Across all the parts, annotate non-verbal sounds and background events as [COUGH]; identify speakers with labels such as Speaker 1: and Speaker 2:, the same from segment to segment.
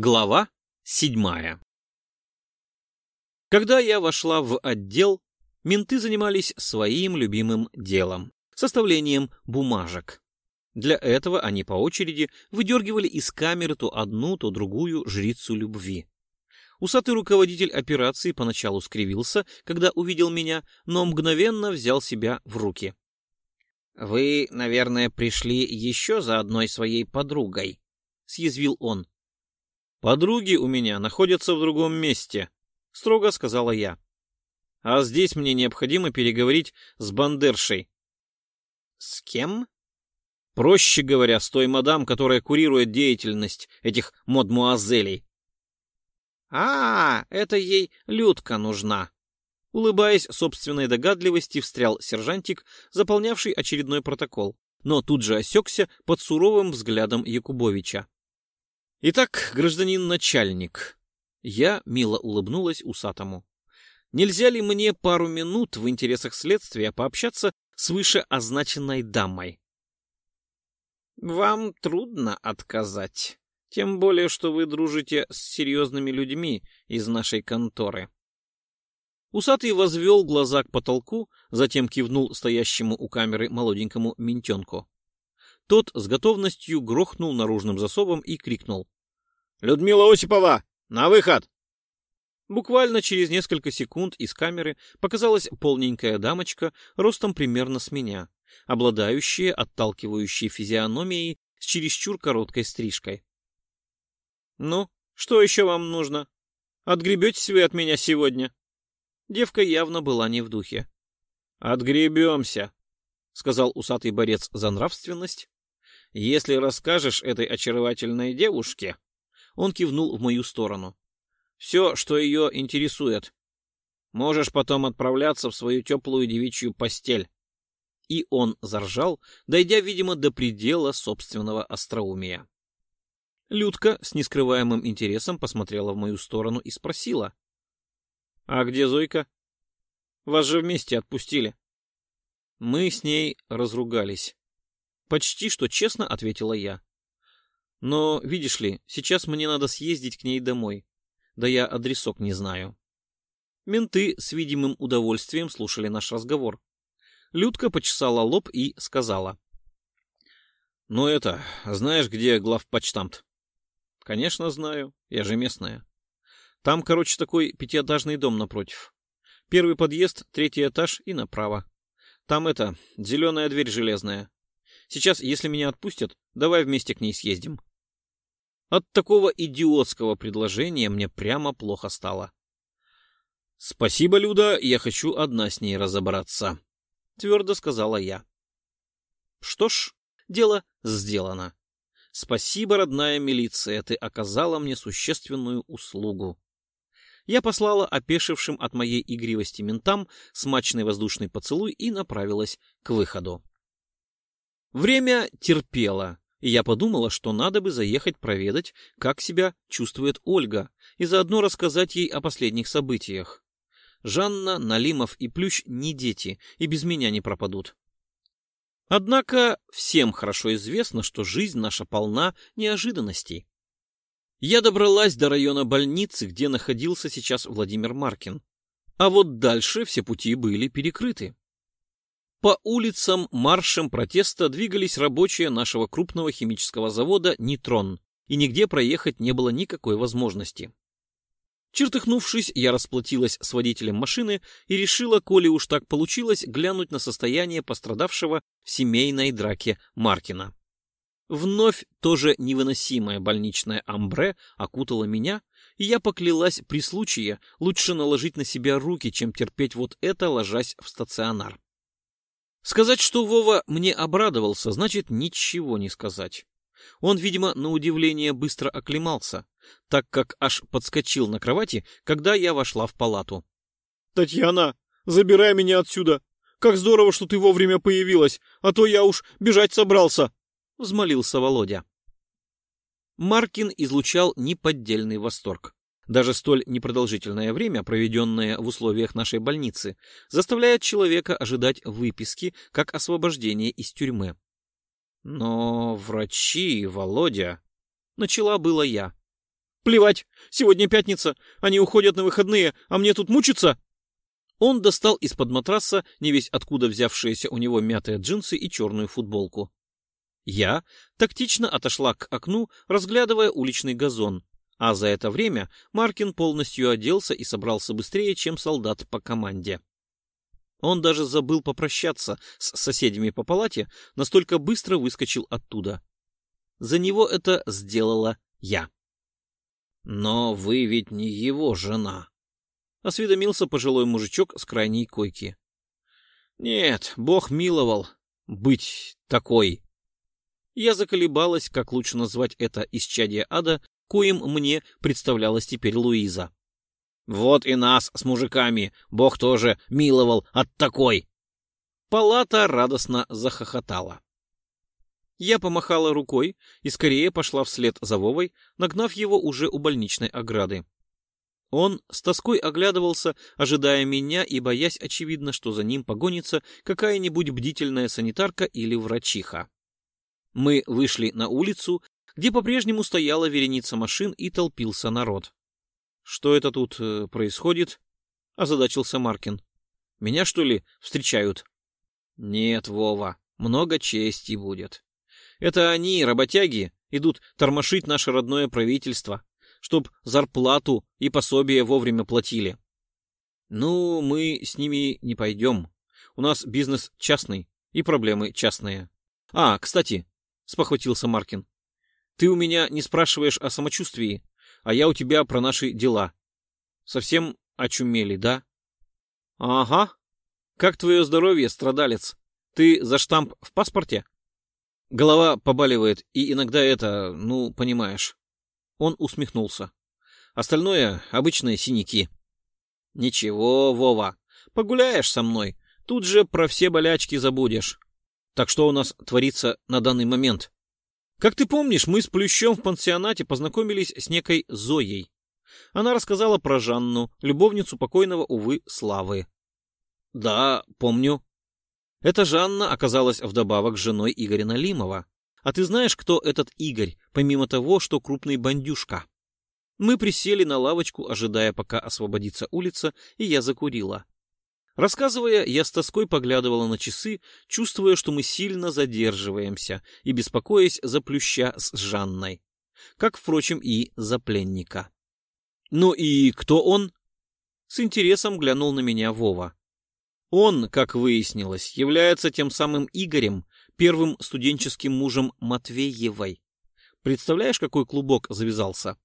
Speaker 1: Глава седьмая Когда я вошла в отдел, менты занимались своим любимым делом — составлением бумажек. Для этого они по очереди выдергивали из камеры то одну, то другую жрицу любви. Усатый руководитель операции поначалу скривился, когда увидел меня, но мгновенно взял себя в руки. «Вы, наверное, пришли еще за одной своей подругой», — съязвил он. «Подруги у меня находятся в другом месте», — строго сказала я. «А здесь мне необходимо переговорить с Бандершей». «С кем?» «Проще говоря, с той мадам, которая курирует деятельность этих модмуазелей».
Speaker 2: «А, это ей Людка нужна»,
Speaker 1: Улыбаясь собственной догадливости, встрял сержантик, заполнявший очередной протокол, но тут же осекся под суровым взглядом Якубовича. «Итак, гражданин начальник...» Я мило улыбнулась усатому. «Нельзя ли мне пару минут в интересах следствия пообщаться с вышеозначенной дамой?»
Speaker 2: «Вам трудно отказать, тем более, что вы дружите с серьезными людьми из нашей конторы».
Speaker 1: Усатый возвел глаза к потолку, затем кивнул стоящему у камеры молоденькому ментенку. Тот с готовностью грохнул наружным засобом и крикнул. «Людмила Осипова, на выход!» Буквально через несколько секунд из камеры показалась полненькая дамочка ростом примерно с меня, обладающая отталкивающей физиономией с чересчур короткой стрижкой. «Ну, что еще вам нужно? Отгребетесь вы от меня сегодня?» Девка явно была не в духе. «Отгребемся», — сказал усатый борец за нравственность. «Если расскажешь этой очаровательной девушке...» Он кивнул в мою сторону. «Все, что ее интересует. Можешь потом отправляться в свою теплую девичью постель». И он заржал, дойдя, видимо, до предела собственного остроумия. Людка с нескрываемым интересом посмотрела в мою сторону и спросила. «А где Зойка?» «Вас же вместе отпустили». Мы с ней разругались. Почти что честно ответила я. Но, видишь ли, сейчас мне надо съездить к ней домой. Да я адресок не знаю. Менты с видимым удовольствием слушали наш разговор. Людка почесала лоб и сказала. «Ну это, знаешь, где главпочтамт?» «Конечно знаю, я же местная». Там, короче, такой пятиэтажный дом напротив. Первый подъезд, третий этаж и направо. Там это, зеленая дверь железная. Сейчас, если меня отпустят, давай вместе к ней съездим. От такого идиотского предложения мне прямо плохо стало. «Спасибо, Люда, я хочу одна с ней разобраться», — твердо сказала я. Что ж, дело сделано. Спасибо, родная милиция, ты оказала мне существенную услугу я послала опешившим от моей игривости ментам смачный воздушный поцелуй и направилась к выходу. Время терпело, и я подумала, что надо бы заехать проведать, как себя чувствует Ольга, и заодно рассказать ей о последних событиях. Жанна, Налимов и Плющ не дети, и без меня не пропадут. Однако всем хорошо известно, что жизнь наша полна неожиданностей. Я добралась до района больницы, где находился сейчас Владимир Маркин. А вот дальше все пути были перекрыты. По улицам маршем протеста двигались рабочие нашего крупного химического завода «Нитрон», и нигде проехать не было никакой возможности. Чертыхнувшись, я расплатилась с водителем машины и решила, коли уж так получилось, глянуть на состояние пострадавшего в семейной драке Маркина. Вновь тоже невыносимое больничное амбре окутало меня, и я поклялась при случае лучше наложить на себя руки, чем терпеть вот это, ложась в стационар. Сказать, что Вова мне обрадовался, значит ничего не сказать. Он, видимо, на удивление быстро оклемался, так как аж подскочил на кровати, когда я вошла в палату. «Татьяна, забирай меня отсюда! Как здорово, что ты вовремя появилась, а то я уж бежать собрался!» — взмолился Володя. Маркин излучал неподдельный восторг. Даже столь непродолжительное время, проведенное в условиях нашей больницы, заставляет человека ожидать выписки как освобождения из тюрьмы. Но врачи, Володя... Начала было я. Плевать, сегодня пятница, они уходят на выходные, а мне тут мучиться. Он достал из-под матраса не весь откуда взявшиеся у него мятые джинсы и черную футболку. Я тактично отошла к окну, разглядывая уличный газон, а за это время Маркин полностью оделся и собрался быстрее, чем солдат по команде. Он даже забыл попрощаться с соседями по палате, настолько быстро выскочил оттуда. За него это сделала я. «Но вы ведь не его жена», — осведомился пожилой мужичок с крайней койки. «Нет, Бог миловал быть такой». Я заколебалась, как лучше назвать это исчадие ада, коим мне представлялась теперь Луиза. Вот и нас с мужиками Бог тоже миловал от такой. Палата радостно захохотала. Я помахала рукой и скорее пошла вслед за Вовой, нагнав его уже у больничной ограды. Он с тоской оглядывался, ожидая меня и боясь, очевидно, что за ним погонится какая-нибудь бдительная санитарка или врачиха. Мы вышли на улицу, где по-прежнему стояла вереница машин и толпился народ. Что это тут э, происходит? Озадачился Маркин. Меня, что ли, встречают? Нет, Вова, много чести будет. Это они, работяги, идут тормошить наше родное правительство, чтоб зарплату и пособие вовремя платили. Ну, мы с ними не пойдем. У нас бизнес частный и проблемы частные. А, кстати, спохватился Маркин. Ты у меня не спрашиваешь о самочувствии, а я у тебя про наши дела. Совсем очумели, да? Ага. Как твое здоровье, страдалец? Ты за штамп в паспорте? Голова побаливает, и иногда это, ну, понимаешь. Он усмехнулся. Остальное — обычные синяки. Ничего, Вова, погуляешь со мной, тут же про все болячки забудешь. Так что у нас творится на данный момент? Как ты помнишь, мы с Плющом в пансионате познакомились с некой Зоей. Она рассказала про Жанну, любовницу покойного, увы, Славы. Да, помню. Эта Жанна оказалась вдобавок женой Игоря Налимова. А ты знаешь, кто этот Игорь, помимо того, что крупный бандюшка? Мы присели на лавочку, ожидая, пока освободится улица, и я закурила. Рассказывая, я с тоской поглядывала на часы, чувствуя, что мы сильно задерживаемся, и беспокоясь за плюща с Жанной. Как, впрочем, и за пленника. «Ну и кто он?» С интересом глянул на меня Вова. Он, как выяснилось, является тем самым Игорем, первым студенческим мужем Матвеевой. Представляешь, какой клубок завязался?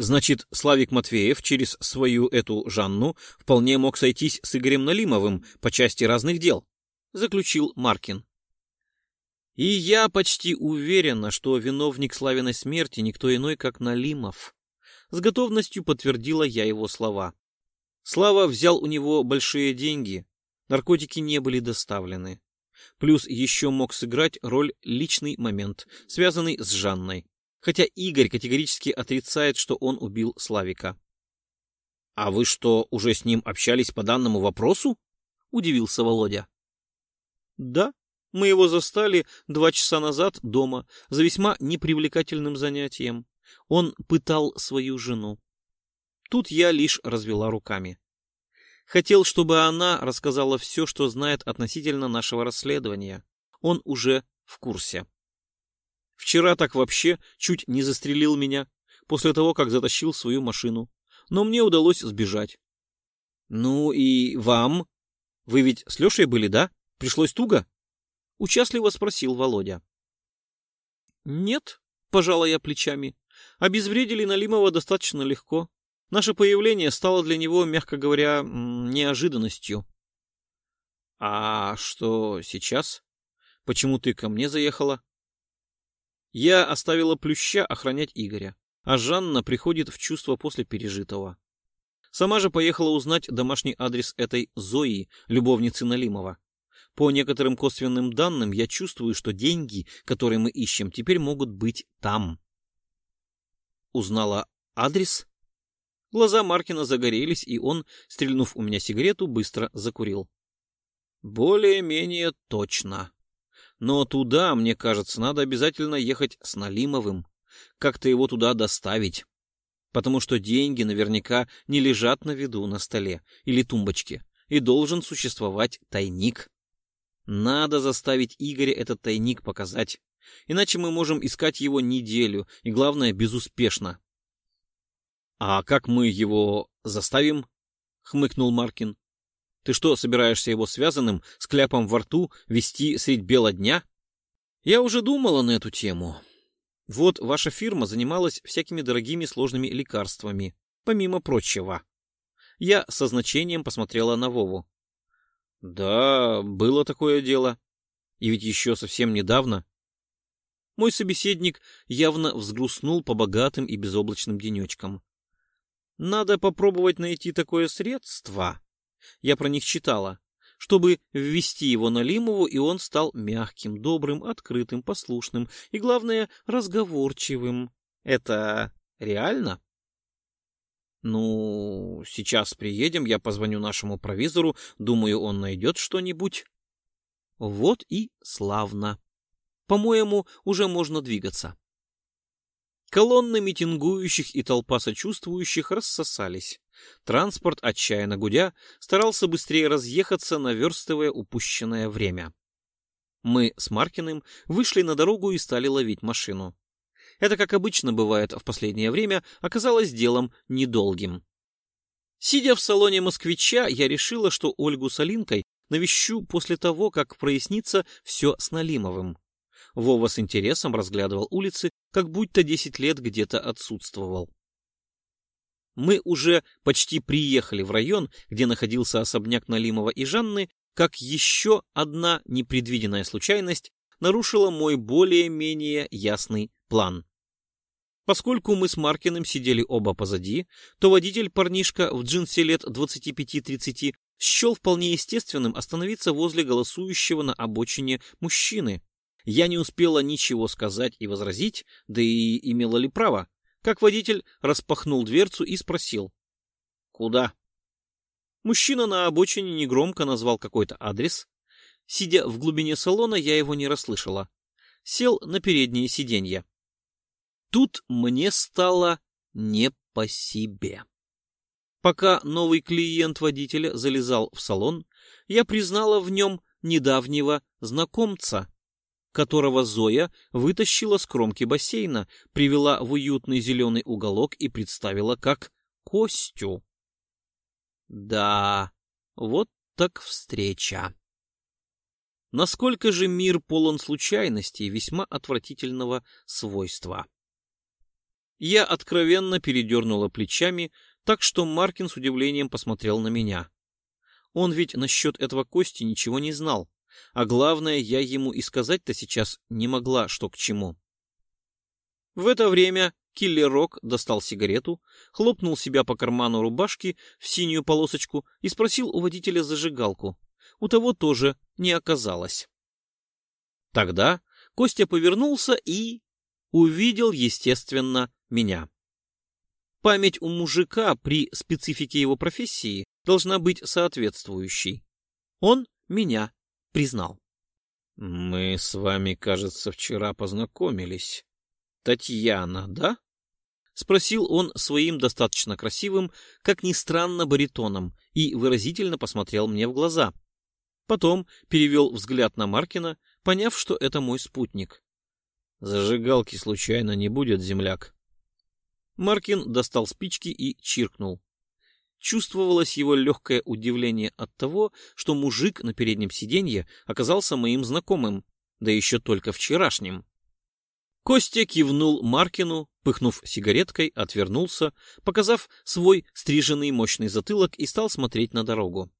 Speaker 1: Значит, Славик Матвеев через свою эту Жанну вполне мог сойтись с Игорем Налимовым по части разных дел, заключил Маркин. И я почти уверена, что виновник Славиной смерти никто иной, как Налимов. С готовностью подтвердила я его слова. Слава взял у него большие деньги, наркотики не были доставлены. Плюс еще мог сыграть роль личный момент, связанный с Жанной хотя Игорь категорически отрицает, что он убил Славика. — А вы что, уже с ним общались по данному вопросу? — удивился Володя. — Да, мы его застали два часа назад дома за весьма непривлекательным занятием. Он пытал свою жену. Тут я лишь развела руками. Хотел, чтобы она рассказала все, что знает относительно нашего расследования. Он уже в курсе. Вчера так вообще чуть не застрелил меня после того, как затащил свою машину. Но мне удалось сбежать. Ну и вам? Вы ведь с Лешей были, да? Пришлось туго? Участливо спросил Володя. Нет, пожала я плечами. Обезвредили Налимова достаточно легко. Наше появление стало для него, мягко говоря, неожиданностью. А что сейчас? Почему ты ко мне заехала? Я оставила Плюща охранять Игоря, а Жанна приходит в чувство после пережитого. Сама же поехала узнать домашний адрес этой Зои, любовницы Налимова. По некоторым косвенным данным я чувствую, что деньги, которые мы ищем, теперь могут быть там. Узнала адрес? Глаза Маркина загорелись, и он, стрельнув у меня сигарету, быстро закурил. Более-менее точно. Но туда, мне кажется, надо обязательно ехать с Налимовым. Как-то его туда доставить. потому что деньги наверняка не лежат на виду на столе или тумбочке, и должен существовать тайник. Надо заставить Игоря этот тайник показать, иначе мы можем искать его неделю, и, главное, безуспешно. — А как мы его заставим? — хмыкнул Маркин. — Ты что, собираешься его связанным, с кляпом во рту, вести средь бела дня? Я уже думала на эту тему. Вот ваша фирма занималась всякими дорогими сложными лекарствами, помимо прочего. Я со значением посмотрела на Вову. Да, было такое дело. И ведь еще совсем недавно. Мой собеседник явно взгрустнул по богатым и безоблачным денечкам. Надо попробовать найти такое средство. Я про них читала чтобы ввести его на Лимову, и он стал мягким, добрым, открытым, послушным и, главное, разговорчивым. Это реально? Ну, сейчас приедем, я позвоню нашему провизору, думаю, он найдет что-нибудь. Вот и славно. По-моему, уже можно двигаться. Колонны митингующих и толпа сочувствующих рассосались. Транспорт, отчаянно гудя, старался быстрее разъехаться, наверстывая упущенное время. Мы с Маркиным вышли на дорогу и стали ловить машину. Это, как обычно бывает в последнее время, оказалось делом недолгим. Сидя в салоне москвича, я решила, что Ольгу с Алинкой навещу после того, как прояснится все с Налимовым. Вова с интересом разглядывал улицы, как будто десять лет где-то отсутствовал. Мы уже почти приехали в район, где находился особняк Налимова и Жанны, как еще одна непредвиденная случайность нарушила мой более-менее ясный план. Поскольку мы с Маркиным сидели оба позади, то водитель-парнишка в джинсе лет 25-30 счел вполне естественным остановиться возле голосующего на обочине мужчины. Я не успела ничего сказать и возразить, да и имела ли право, как водитель распахнул дверцу и спросил. «Куда?» Мужчина на обочине негромко назвал какой-то адрес. Сидя в глубине салона, я его не расслышала. Сел на переднее сиденье. Тут мне стало не по себе. Пока новый клиент водителя залезал в салон, я признала в нем недавнего знакомца которого Зоя вытащила с кромки бассейна, привела в уютный зеленый уголок и представила как Костю. Да, вот так встреча. Насколько же мир полон случайностей весьма отвратительного свойства. Я откровенно передернула плечами, так что Маркин с удивлением посмотрел на меня. Он ведь насчет этого Кости ничего не знал. А главное, я ему и сказать-то сейчас не могла, что к чему. В это время киллер-рок достал сигарету, хлопнул себя по карману рубашки в синюю полосочку и спросил у водителя зажигалку. У того тоже не оказалось. Тогда Костя повернулся и увидел, естественно, меня. Память у мужика при специфике его профессии должна быть соответствующей. Он меня признал. «Мы с вами, кажется, вчера познакомились. Татьяна, да?» — спросил он своим достаточно красивым, как ни странно, баритоном и выразительно посмотрел мне в глаза. Потом перевел взгляд на Маркина, поняв, что это мой спутник. «Зажигалки случайно не будет, земляк?» Маркин достал спички и чиркнул. Чувствовалось его легкое удивление от того, что мужик на переднем сиденье оказался моим знакомым, да еще только вчерашним. Костя кивнул Маркину, пыхнув сигареткой, отвернулся, показав свой стриженный мощный затылок и стал смотреть на дорогу.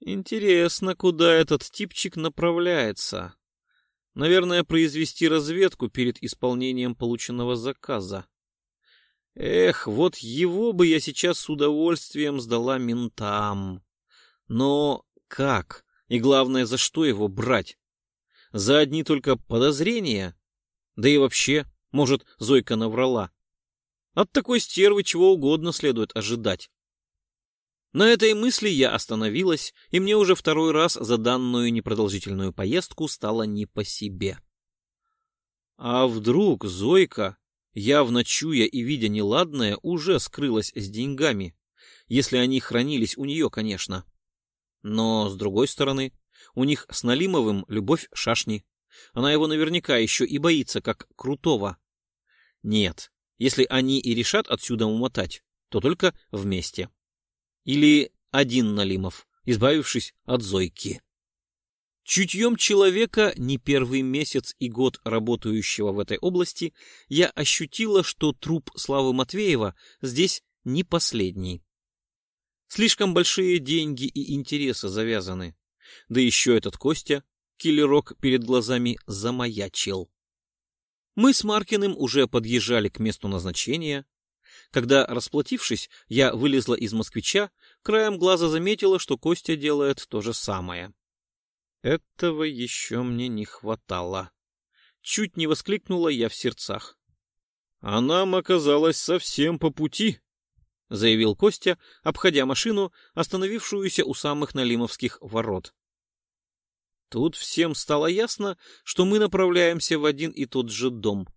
Speaker 1: Интересно, куда этот типчик направляется. Наверное, произвести разведку перед исполнением полученного заказа. Эх, вот его бы я сейчас с удовольствием сдала ментам. Но как? И главное, за что его брать? За одни только подозрения? Да и вообще, может, Зойка наврала. От такой стервы чего угодно следует ожидать. На этой мысли я остановилась, и мне уже второй раз за данную непродолжительную поездку стало не по себе. А вдруг Зойка явно чуя и видя неладное, уже скрылась с деньгами, если они хранились у нее, конечно. Но, с другой стороны, у них с Налимовым любовь шашни. Она его наверняка еще и боится, как крутого. Нет, если они и решат отсюда умотать, то только вместе. Или один Налимов, избавившись от Зойки. Чутьем человека, не первый месяц и год работающего в этой области, я ощутила, что труп Славы Матвеева здесь не последний. Слишком большие деньги и интересы завязаны. Да еще этот Костя, киллерок перед глазами, замаячил. Мы с Маркиным уже подъезжали к месту назначения. Когда, расплатившись, я вылезла из москвича, краем глаза заметила, что Костя делает то же самое. Этого еще мне не хватало. Чуть не воскликнула я в сердцах. А нам оказалось совсем по пути, заявил Костя, обходя машину, остановившуюся у самых Налимовских ворот. Тут всем стало ясно, что мы направляемся в один и тот же дом,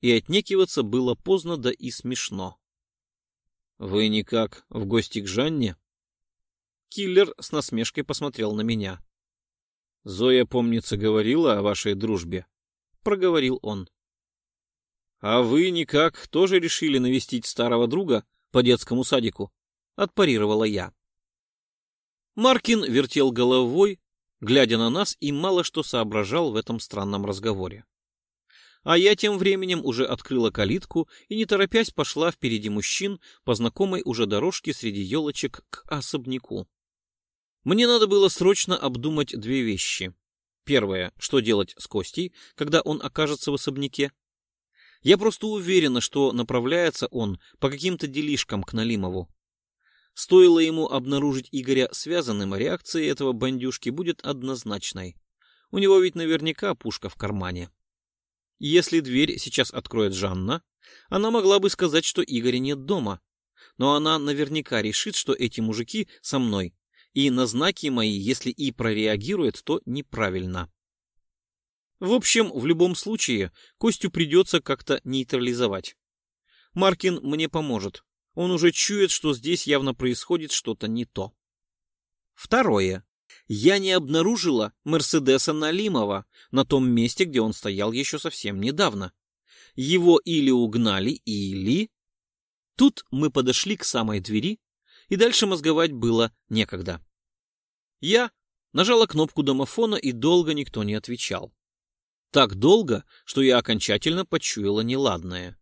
Speaker 1: и отнекиваться было поздно да и смешно. «Вы никак в гости к Жанне?» Киллер с насмешкой посмотрел на меня. Зоя, помнится, говорила о вашей дружбе. Проговорил он. А вы никак тоже решили навестить старого друга по детскому садику? Отпарировала я. Маркин вертел головой, глядя на нас, и мало что соображал в этом странном разговоре. А я тем временем уже открыла калитку и, не торопясь, пошла впереди мужчин по знакомой уже дорожке среди елочек к особняку. Мне надо было срочно обдумать две вещи. Первое, что делать с Костей, когда он окажется в особняке. Я просто уверена, что направляется он по каким-то делишкам к Налимову. Стоило ему обнаружить Игоря связанным, реакция этого бандюшки будет однозначной. У него ведь наверняка пушка в кармане. Если дверь сейчас откроет Жанна, она могла бы сказать, что Игоря нет дома. Но она наверняка решит, что эти мужики со мной и на знаки мои, если и прореагирует, то неправильно. В общем, в любом случае, Костю придется как-то нейтрализовать. Маркин мне поможет. Он уже чует, что здесь явно происходит что-то не то. Второе. Я не обнаружила Мерседеса Налимова на том месте, где он стоял еще совсем недавно. Его или угнали, или... Тут мы подошли к самой двери, и дальше мозговать было некогда. Я нажала кнопку домофона, и долго никто не отвечал. Так долго, что я окончательно почуяла неладное.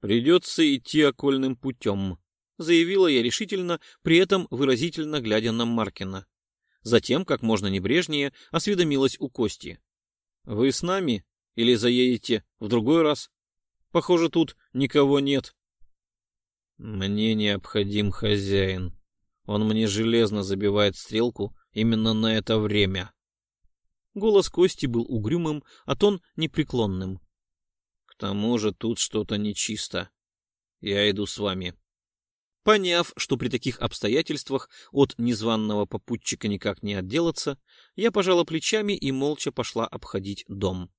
Speaker 1: «Придется идти окольным путем», — заявила я решительно, при этом выразительно глядя на Маркина. Затем, как можно небрежнее, осведомилась у Кости. «Вы с нами или заедете в другой раз? Похоже, тут никого нет». Мне необходим хозяин. Он мне железно забивает стрелку именно на это время. Голос Кости был угрюмым, а тон непреклонным. К тому же тут что-то нечисто. Я иду с вами. Поняв, что при таких обстоятельствах от незваного попутчика никак не отделаться, я пожала плечами и молча пошла обходить дом.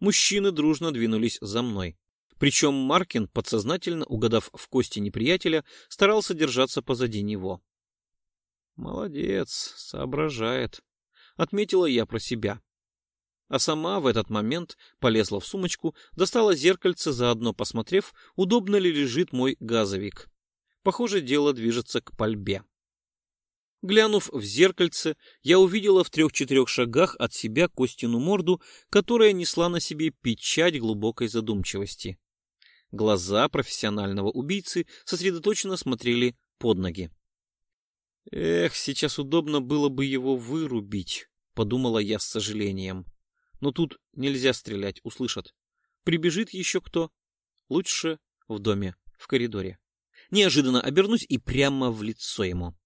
Speaker 1: Мужчины дружно двинулись за мной. Причем Маркин, подсознательно угадав в кости неприятеля, старался держаться позади него. «Молодец, соображает», — отметила я про себя. А сама в этот момент полезла в сумочку, достала зеркальце, заодно посмотрев, удобно ли лежит мой газовик. Похоже, дело движется к пальбе. Глянув в зеркальце, я увидела в трех-четырех шагах от себя Костину морду, которая несла на себе печать глубокой задумчивости. Глаза профессионального убийцы сосредоточенно смотрели под ноги. «Эх, сейчас удобно было бы его вырубить», — подумала я с сожалением. «Но тут нельзя стрелять, услышат. Прибежит еще кто? Лучше в доме, в коридоре. Неожиданно обернусь и прямо в лицо ему».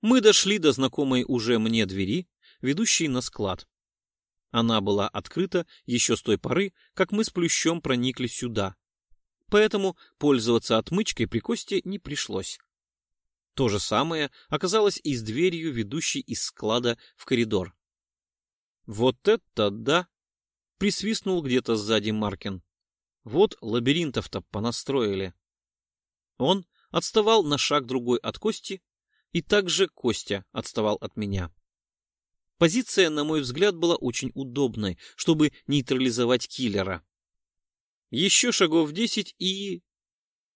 Speaker 1: Мы дошли до знакомой уже мне двери, ведущей на склад. Она была открыта еще с той поры, как мы с Плющом проникли сюда. Поэтому пользоваться отмычкой при Косте не пришлось. То же самое оказалось и с дверью, ведущей из склада в коридор. «Вот это да!» — присвистнул где-то сзади Маркин. Вот лабиринтов-то понастроили. Он отставал на шаг другой от Кости, и также Костя отставал от меня. Позиция, на мой взгляд, была очень удобной, чтобы нейтрализовать киллера. Еще шагов десять и...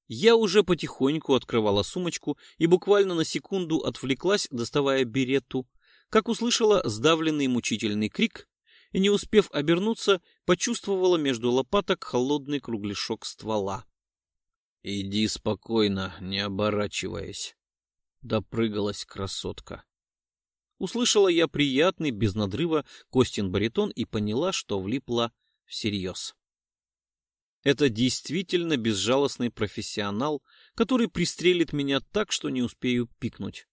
Speaker 1: Я уже потихоньку открывала сумочку и буквально на секунду отвлеклась, доставая беретту, как услышала сдавленный мучительный крик и, не успев обернуться, почувствовала между лопаток холодный кругляшок ствола.
Speaker 2: «Иди спокойно, не оборачиваясь», — допрыгалась красотка.
Speaker 1: Услышала я приятный, без надрыва, Костин баритон и поняла, что влипла всерьез. Это действительно безжалостный профессионал, который пристрелит меня так, что не успею пикнуть.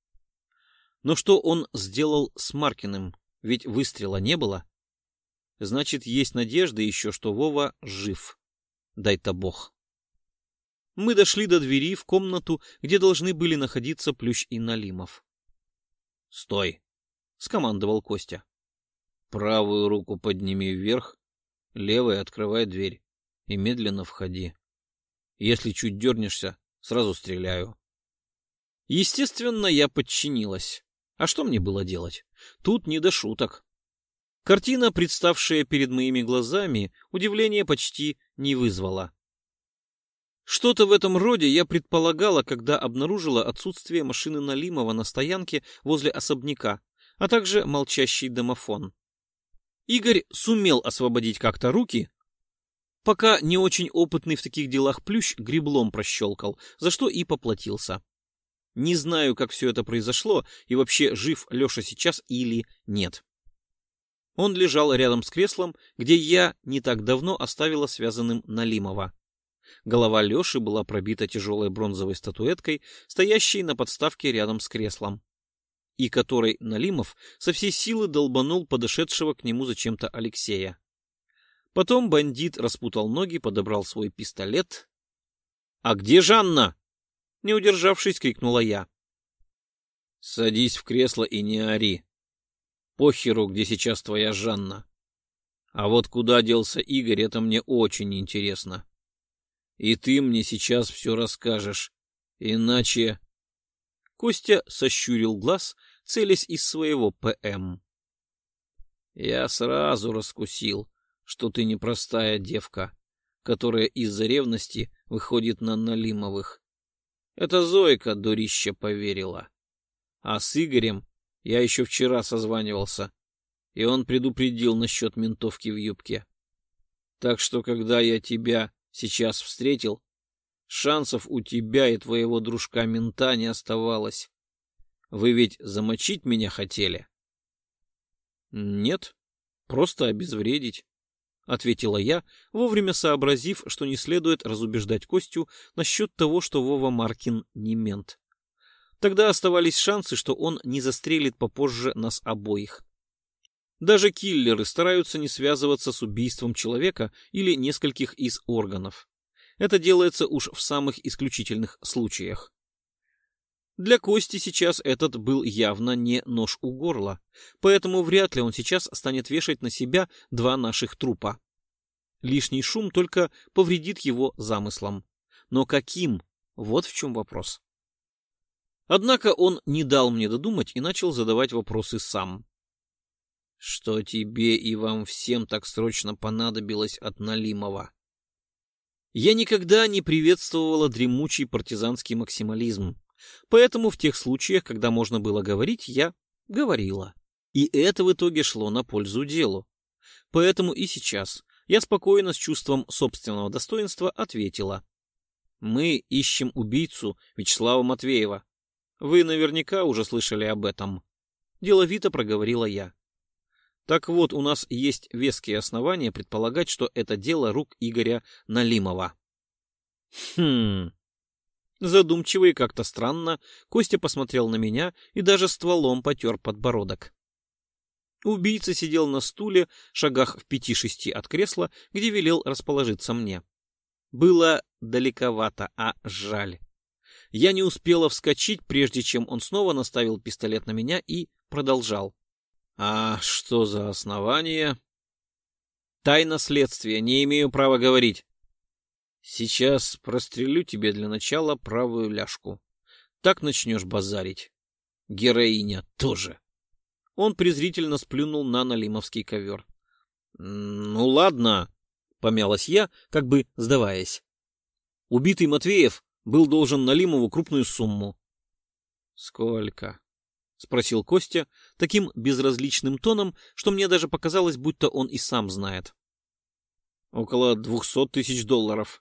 Speaker 1: Но что он сделал с Маркиным? Ведь выстрела не было. Значит, есть надежда еще, что Вова жив. Дай-то бог. Мы дошли до двери в комнату, где должны были находиться Плющ и Налимов.
Speaker 2: «Стой!»
Speaker 1: — скомандовал Костя.
Speaker 2: «Правую руку подними вверх, левой открывай дверь и медленно входи. Если чуть дернешься, сразу стреляю».
Speaker 1: Естественно, я подчинилась. А что мне было делать? Тут не до шуток. Картина, представшая перед моими глазами, удивления почти не вызвала. Что-то в этом роде я предполагала, когда обнаружила отсутствие машины Налимова на стоянке возле особняка, а также молчащий домофон. Игорь сумел освободить как-то руки, пока не очень опытный в таких делах плющ греблом прощелкал, за что и поплатился. Не знаю, как все это произошло и вообще жив Леша сейчас или нет. Он лежал рядом с креслом, где я не так давно оставила связанным Налимова. Голова Леши была пробита тяжелой бронзовой статуэткой, стоящей на подставке рядом с креслом, и которой Налимов со всей силы долбанул подошедшего к нему зачем-то Алексея. Потом бандит распутал ноги, подобрал свой пистолет. «А где Жанна?» Не удержавшись, крикнула я.
Speaker 2: «Садись в кресло и не ори. Похеру, где сейчас твоя Жанна. А вот куда делся Игорь, это мне очень интересно. И ты мне сейчас все расскажешь. Иначе...»
Speaker 1: Костя сощурил глаз, целясь из своего ПМ.
Speaker 2: «Я сразу раскусил, что ты непростая девка, которая из-за ревности выходит на Налимовых. Это Зойка, дурища, поверила. А с Игорем я еще вчера созванивался, и он предупредил насчет ментовки в юбке. Так что, когда я тебя сейчас встретил, шансов у тебя и твоего дружка-мента не оставалось. Вы ведь замочить меня хотели?
Speaker 1: Нет, просто обезвредить. — ответила я, вовремя сообразив, что не следует разубеждать Костю насчет того, что Вова Маркин не мент. Тогда оставались шансы, что он не застрелит попозже нас обоих. Даже киллеры стараются не связываться с убийством человека или нескольких из органов. Это делается уж в самых исключительных случаях. Для Кости сейчас этот был явно не нож у горла, поэтому вряд ли он сейчас станет вешать на себя два наших трупа. Лишний шум только повредит его замыслам. Но каким? Вот в чем вопрос. Однако он не дал мне додумать и начал задавать вопросы сам.
Speaker 2: Что тебе и вам всем так срочно понадобилось от Налимова?
Speaker 1: Я никогда не приветствовала дремучий партизанский максимализм, Поэтому в тех случаях, когда можно было говорить, я говорила. И это в итоге шло на пользу делу. Поэтому и сейчас я спокойно, с чувством собственного достоинства, ответила. Мы ищем убийцу Вячеслава Матвеева. Вы наверняка уже слышали об этом. Деловито проговорила я. Так вот, у нас есть веские основания предполагать, что это дело рук Игоря Налимова. Хм, Задумчиво и как-то странно, Костя посмотрел на меня и даже стволом потер подбородок. Убийца сидел на стуле, шагах в пяти-шести от кресла, где велел расположиться мне. Было далековато, а жаль. Я не успела вскочить, прежде чем он снова наставил пистолет на меня и продолжал.
Speaker 2: «А что за основание?»
Speaker 1: «Тайна следствия, не имею права говорить».
Speaker 2: Сейчас прострелю тебе для начала правую ляжку. Так начнешь базарить. Героиня тоже. Он презрительно сплюнул на налимовский ковер. — Ну ладно, — помялась я, как бы сдаваясь. Убитый Матвеев был должен Налимову крупную сумму. — Сколько? — спросил Костя таким безразличным тоном, что мне даже показалось, будто он и сам знает. — Около двухсот тысяч долларов. —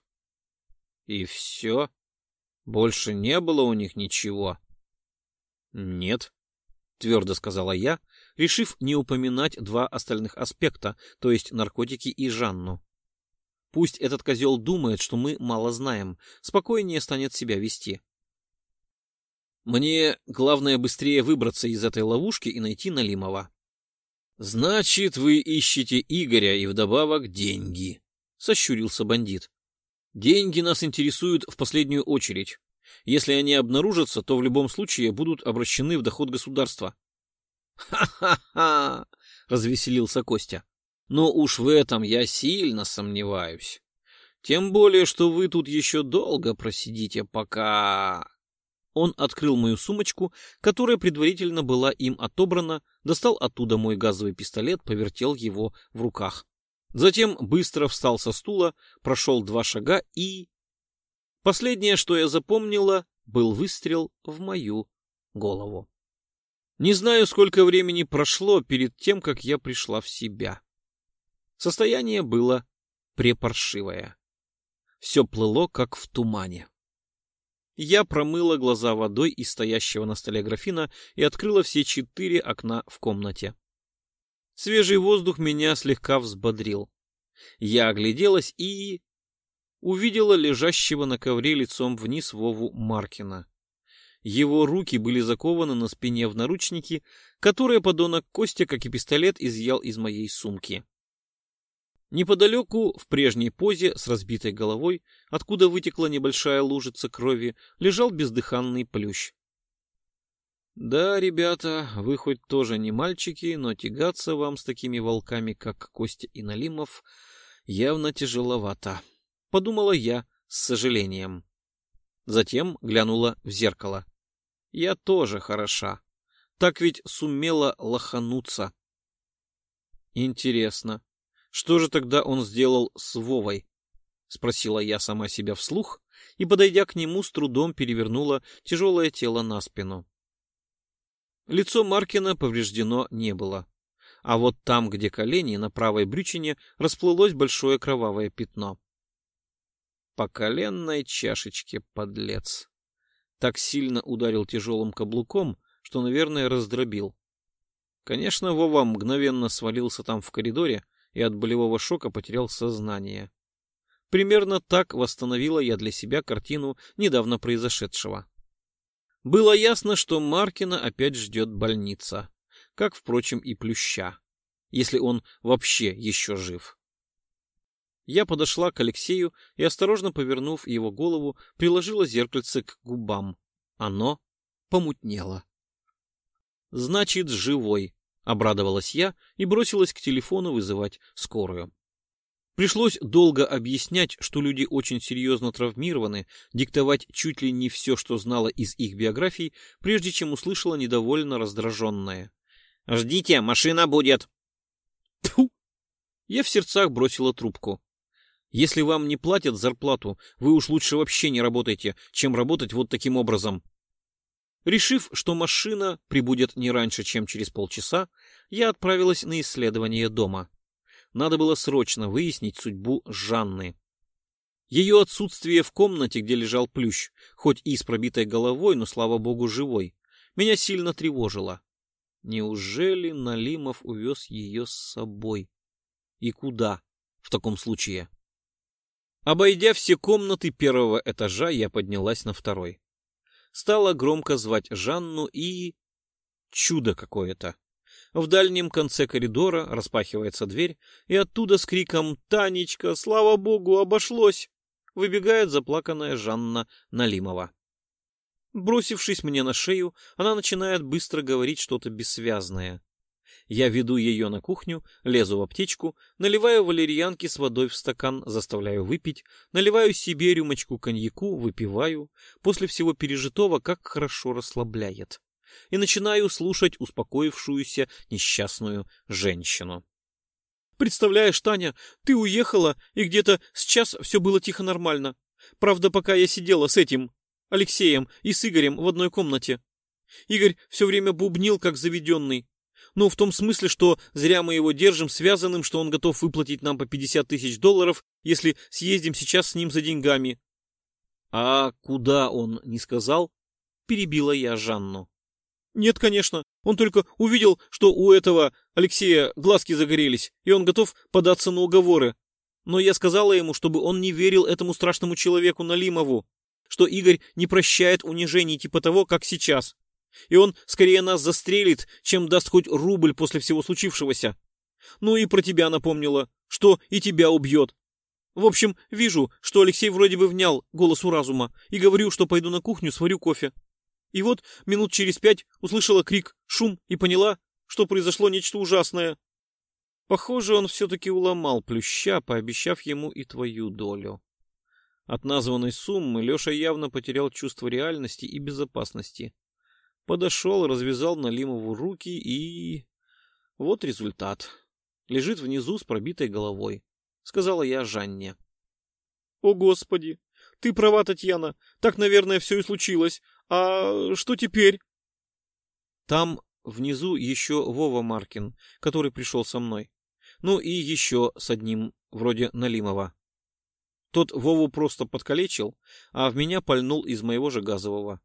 Speaker 2: И все? Больше не было у них ничего? — Нет, — твердо сказала я, решив не упоминать два остальных аспекта, то есть наркотики и Жанну. Пусть этот козел думает, что мы мало знаем, спокойнее станет себя вести. Мне главное быстрее выбраться из этой ловушки и найти Налимова. Значит, вы ищете Игоря и вдобавок деньги, сощурился бандит. Деньги нас интересуют в последнюю очередь. Если они обнаружатся, то в любом случае будут обращены в доход государства. Ха-ха-ха, развеселился Костя. Но уж в этом я сильно сомневаюсь. Тем более, что вы тут еще долго просидите, пока... Он открыл мою сумочку, которая предварительно была им отобрана, достал оттуда мой газовый пистолет, повертел его в руках. Затем быстро встал со стула, прошел два шага и... Последнее, что я запомнила, был выстрел в мою голову. Не знаю, сколько времени прошло перед тем, как я пришла в себя. Состояние было препаршивое. Все плыло, как в тумане. Я промыла глаза водой из стоящего на столе графина и открыла все четыре окна в комнате. Свежий воздух меня слегка взбодрил. Я огляделась и... увидела лежащего на ковре лицом вниз Вову Маркина. Его руки были закованы на спине в наручники, которые подонок Костя, как и пистолет, изъял из моей сумки. Неподалеку, в прежней позе, с разбитой головой, откуда вытекла небольшая лужица крови, лежал бездыханный плющ. Да, ребята, вы хоть тоже не мальчики, но тягаться вам с такими волками, как Костя и Налимов, явно тяжеловато, — подумала я с сожалением. Затем глянула в зеркало. Я тоже хороша. Так ведь сумела лохануться. Интересно, что же тогда он сделал с Вовой? Спросила я сама себя вслух и, подойдя к нему, с трудом перевернула тяжелое тело на спину. Лицо Маркина повреждено не было, а вот там, где колени, на правой брючине, расплылось большое кровавое пятно. По коленной чашечке, подлец. Так сильно ударил тяжелым каблуком, что, наверное, раздробил. Конечно, Вова мгновенно свалился там в коридоре и от болевого шока потерял сознание. Примерно так восстановила я для себя картину недавно произошедшего. Было ясно, что Маркина опять ждет больница, как, впрочем, и Плюща, если он вообще еще жив. Я подошла к Алексею и, осторожно повернув его голову, приложила зеркальце к губам. Оно помутнело. «Значит, живой», — обрадовалась я и бросилась к телефону вызывать скорую. Пришлось долго объяснять, что люди очень серьезно травмированы, диктовать чуть ли не все, что знала из их биографий, прежде чем услышала недовольно раздраженное. «Ждите, машина будет!» Тьфу! Я в сердцах бросила трубку. Если вам не платят зарплату, вы уж лучше вообще не работайте, чем работать вот таким образом. Решив, что машина прибудет не раньше, чем через полчаса, я отправилась на исследование дома. Надо было срочно выяснить судьбу Жанны. Ее отсутствие в комнате, где лежал плющ, хоть и с пробитой головой, но, слава богу, живой, меня сильно тревожило. Неужели Налимов увез ее с собой? И куда в таком случае? Обойдя все комнаты первого этажа, я поднялась на второй. Стала громко звать Жанну и... Чудо какое-то. В дальнем конце коридора распахивается дверь, и оттуда с криком «Танечка, слава богу, обошлось!» выбегает заплаканная Жанна Налимова. Бросившись мне на шею, она начинает быстро говорить что-то бессвязное.
Speaker 1: Я веду ее на кухню, лезу в аптечку, наливаю валерьянки с водой в стакан, заставляю выпить, наливаю себе рюмочку коньяку, выпиваю. После всего пережитого как хорошо расслабляет. И начинаю слушать успокоившуюся несчастную женщину. Представляешь, Таня, ты уехала, и где-то с час все было тихо нормально. Правда, пока я сидела с этим, Алексеем и с Игорем в одной комнате. Игорь все время бубнил, как заведенный. Ну, в том смысле, что зря мы его держим связанным, что он готов выплатить нам по 50 тысяч долларов, если съездим сейчас с ним за деньгами. А куда он не сказал? Перебила я Жанну. Нет, конечно. Он только увидел, что у этого Алексея глазки загорелись, и он готов податься на уговоры. Но я сказала ему, чтобы он не верил этому страшному человеку Налимову, что Игорь не прощает унижений типа того, как сейчас. И он скорее нас застрелит, чем даст хоть рубль после всего случившегося. Ну и про тебя напомнила, что и тебя убьет. В общем, вижу, что Алексей вроде бы внял голосу разума, и говорю, что пойду на кухню, сварю кофе. И вот минут через пять услышала крик, шум и поняла, что произошло нечто ужасное. Похоже, он все-таки уломал плюща, пообещав ему и твою долю. От названной суммы Леша явно потерял чувство реальности и безопасности. Подошел, развязал Налимову руки и... Вот результат. Лежит внизу с пробитой головой. Сказала я Жанне. О, Господи! Ты права, Татьяна. Так, наверное, все и случилось. А что теперь? Там внизу еще Вова Маркин, который пришел со мной. Ну и еще с одним, вроде Налимова. Тот Вову просто подкалечил, а в меня пальнул из моего же газового.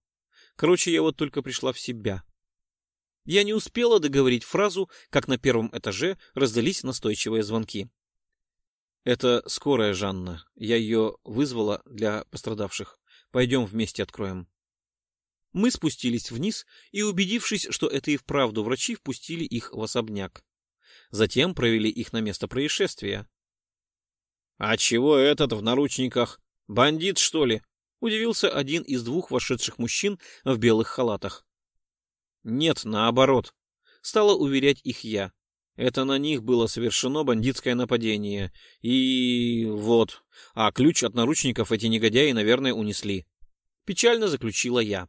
Speaker 1: Короче, я вот только пришла в себя. Я не успела договорить фразу, как на первом этаже раздались настойчивые звонки. Это скорая Жанна. Я ее вызвала для пострадавших. Пойдем вместе откроем. Мы спустились вниз и, убедившись, что это и вправду врачи, впустили их в особняк. Затем провели их на место происшествия. — А чего этот в наручниках? Бандит, что ли? Удивился один из двух вошедших мужчин в белых халатах. Нет, наоборот. Стала уверять их я. Это на них было совершено бандитское нападение. И вот. А ключ от наручников эти негодяи, наверное, унесли. Печально заключила я.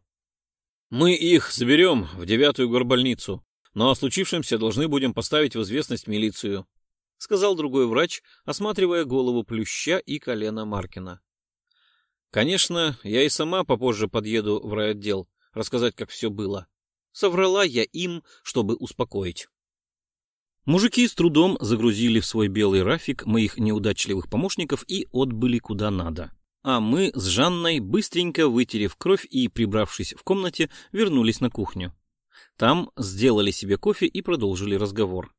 Speaker 1: Мы их заберем в девятую горбольницу, но о случившемся должны будем поставить в известность милицию, сказал другой врач, осматривая голову Плюща и колено Маркина. Конечно, я и сама попозже подъеду в райотдел, рассказать, как все было. Соврала я им, чтобы успокоить. Мужики с трудом загрузили в свой белый рафик моих неудачливых помощников и отбыли куда надо. А мы с Жанной, быстренько вытерев кровь и прибравшись в комнате, вернулись на кухню. Там сделали себе кофе и продолжили разговор.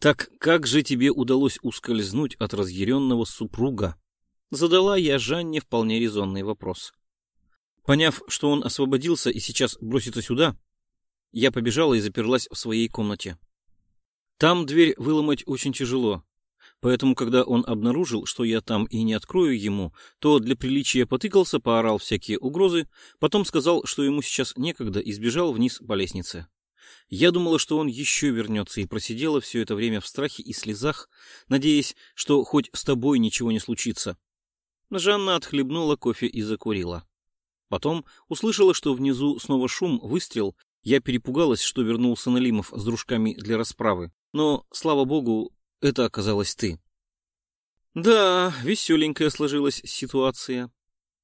Speaker 1: «Так как же тебе удалось ускользнуть от разъяренного супруга?» Задала я Жанне вполне резонный вопрос. Поняв, что он освободился и сейчас бросится сюда, я побежала и заперлась в своей комнате. Там дверь выломать очень тяжело, поэтому, когда он обнаружил, что я там и не открою ему, то для приличия потыкался, поорал всякие угрозы, потом сказал, что ему сейчас некогда, и сбежал вниз по лестнице. Я думала, что он еще вернется, и просидела все это время в страхе и слезах, надеясь, что хоть с тобой ничего не случится. Жанна отхлебнула кофе и закурила. Потом услышала, что внизу снова шум, выстрел. Я перепугалась, что вернулся Налимов с дружками для расправы. Но, слава богу, это оказалась ты. Да, веселенькая сложилась ситуация.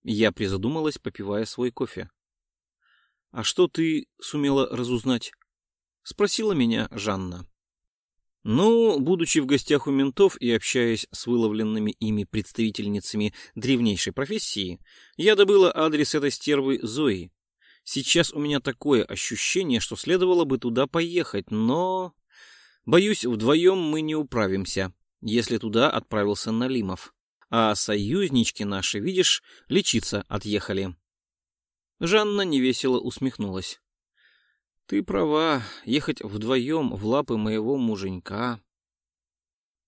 Speaker 1: Я призадумалась, попивая свой кофе. А что ты сумела разузнать? Спросила меня Жанна. Ну, будучи в гостях у ментов и общаясь с выловленными ими представительницами древнейшей профессии, я добыла адрес этой стервы Зои. Сейчас у меня такое ощущение, что следовало бы туда поехать, но... Боюсь, вдвоем мы не управимся, если туда отправился Налимов. А союзнички наши, видишь, лечиться отъехали. Жанна невесело усмехнулась. Ты права, ехать вдвоем в лапы моего муженька.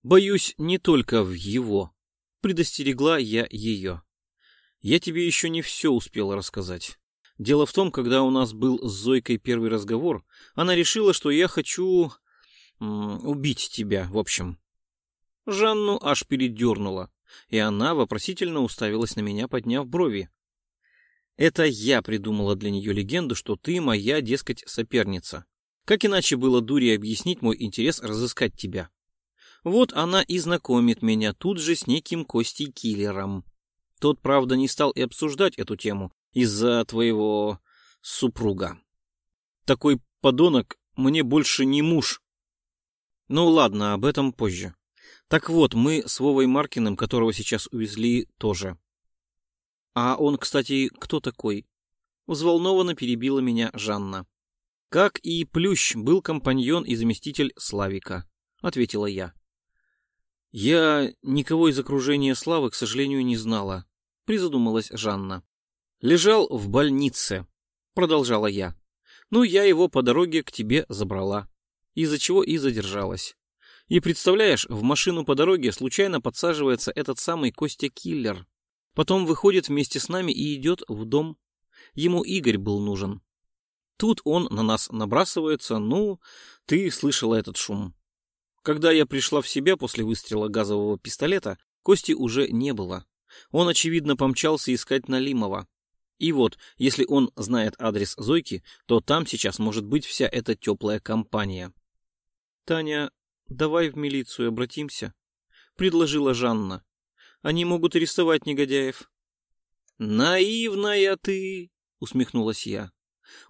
Speaker 1: Боюсь, не только в его. Предостерегла я ее. Я тебе еще не все успела рассказать. Дело в том, когда у нас был с Зойкой первый разговор, она решила, что я хочу убить тебя, в общем. Жанну аж передернула, и она вопросительно уставилась на меня, подняв брови. Это я придумала для нее легенду, что ты моя, дескать, соперница. Как иначе было дуре объяснить мой интерес разыскать тебя? Вот она и знакомит меня тут же с неким Костей Киллером. Тот, правда, не стал и обсуждать эту тему из-за твоего супруга. Такой подонок мне больше не муж. Ну ладно, об этом позже. Так вот, мы с Вовой Маркиным, которого сейчас увезли, тоже. А он, кстати, кто такой? Взволнованно перебила меня Жанна. Как и Плющ был компаньон и заместитель Славика, ответила я. Я никого из окружения Славы, к сожалению, не знала, призадумалась Жанна. Лежал в больнице, продолжала я. Ну, я его по дороге к тебе забрала, из-за чего и задержалась. И представляешь, в машину по дороге случайно подсаживается этот самый Костя-киллер. Потом выходит вместе с нами и идет в дом. Ему Игорь был нужен. Тут он на нас набрасывается, ну, ты слышала этот шум. Когда я пришла в себя после выстрела газового пистолета, Кости уже не было. Он, очевидно, помчался искать Налимова. И вот, если он знает адрес Зойки, то там сейчас может быть вся эта теплая компания. «Таня, давай в милицию обратимся», — предложила Жанна. «Они могут арестовать негодяев». «Наивная ты!» — усмехнулась я.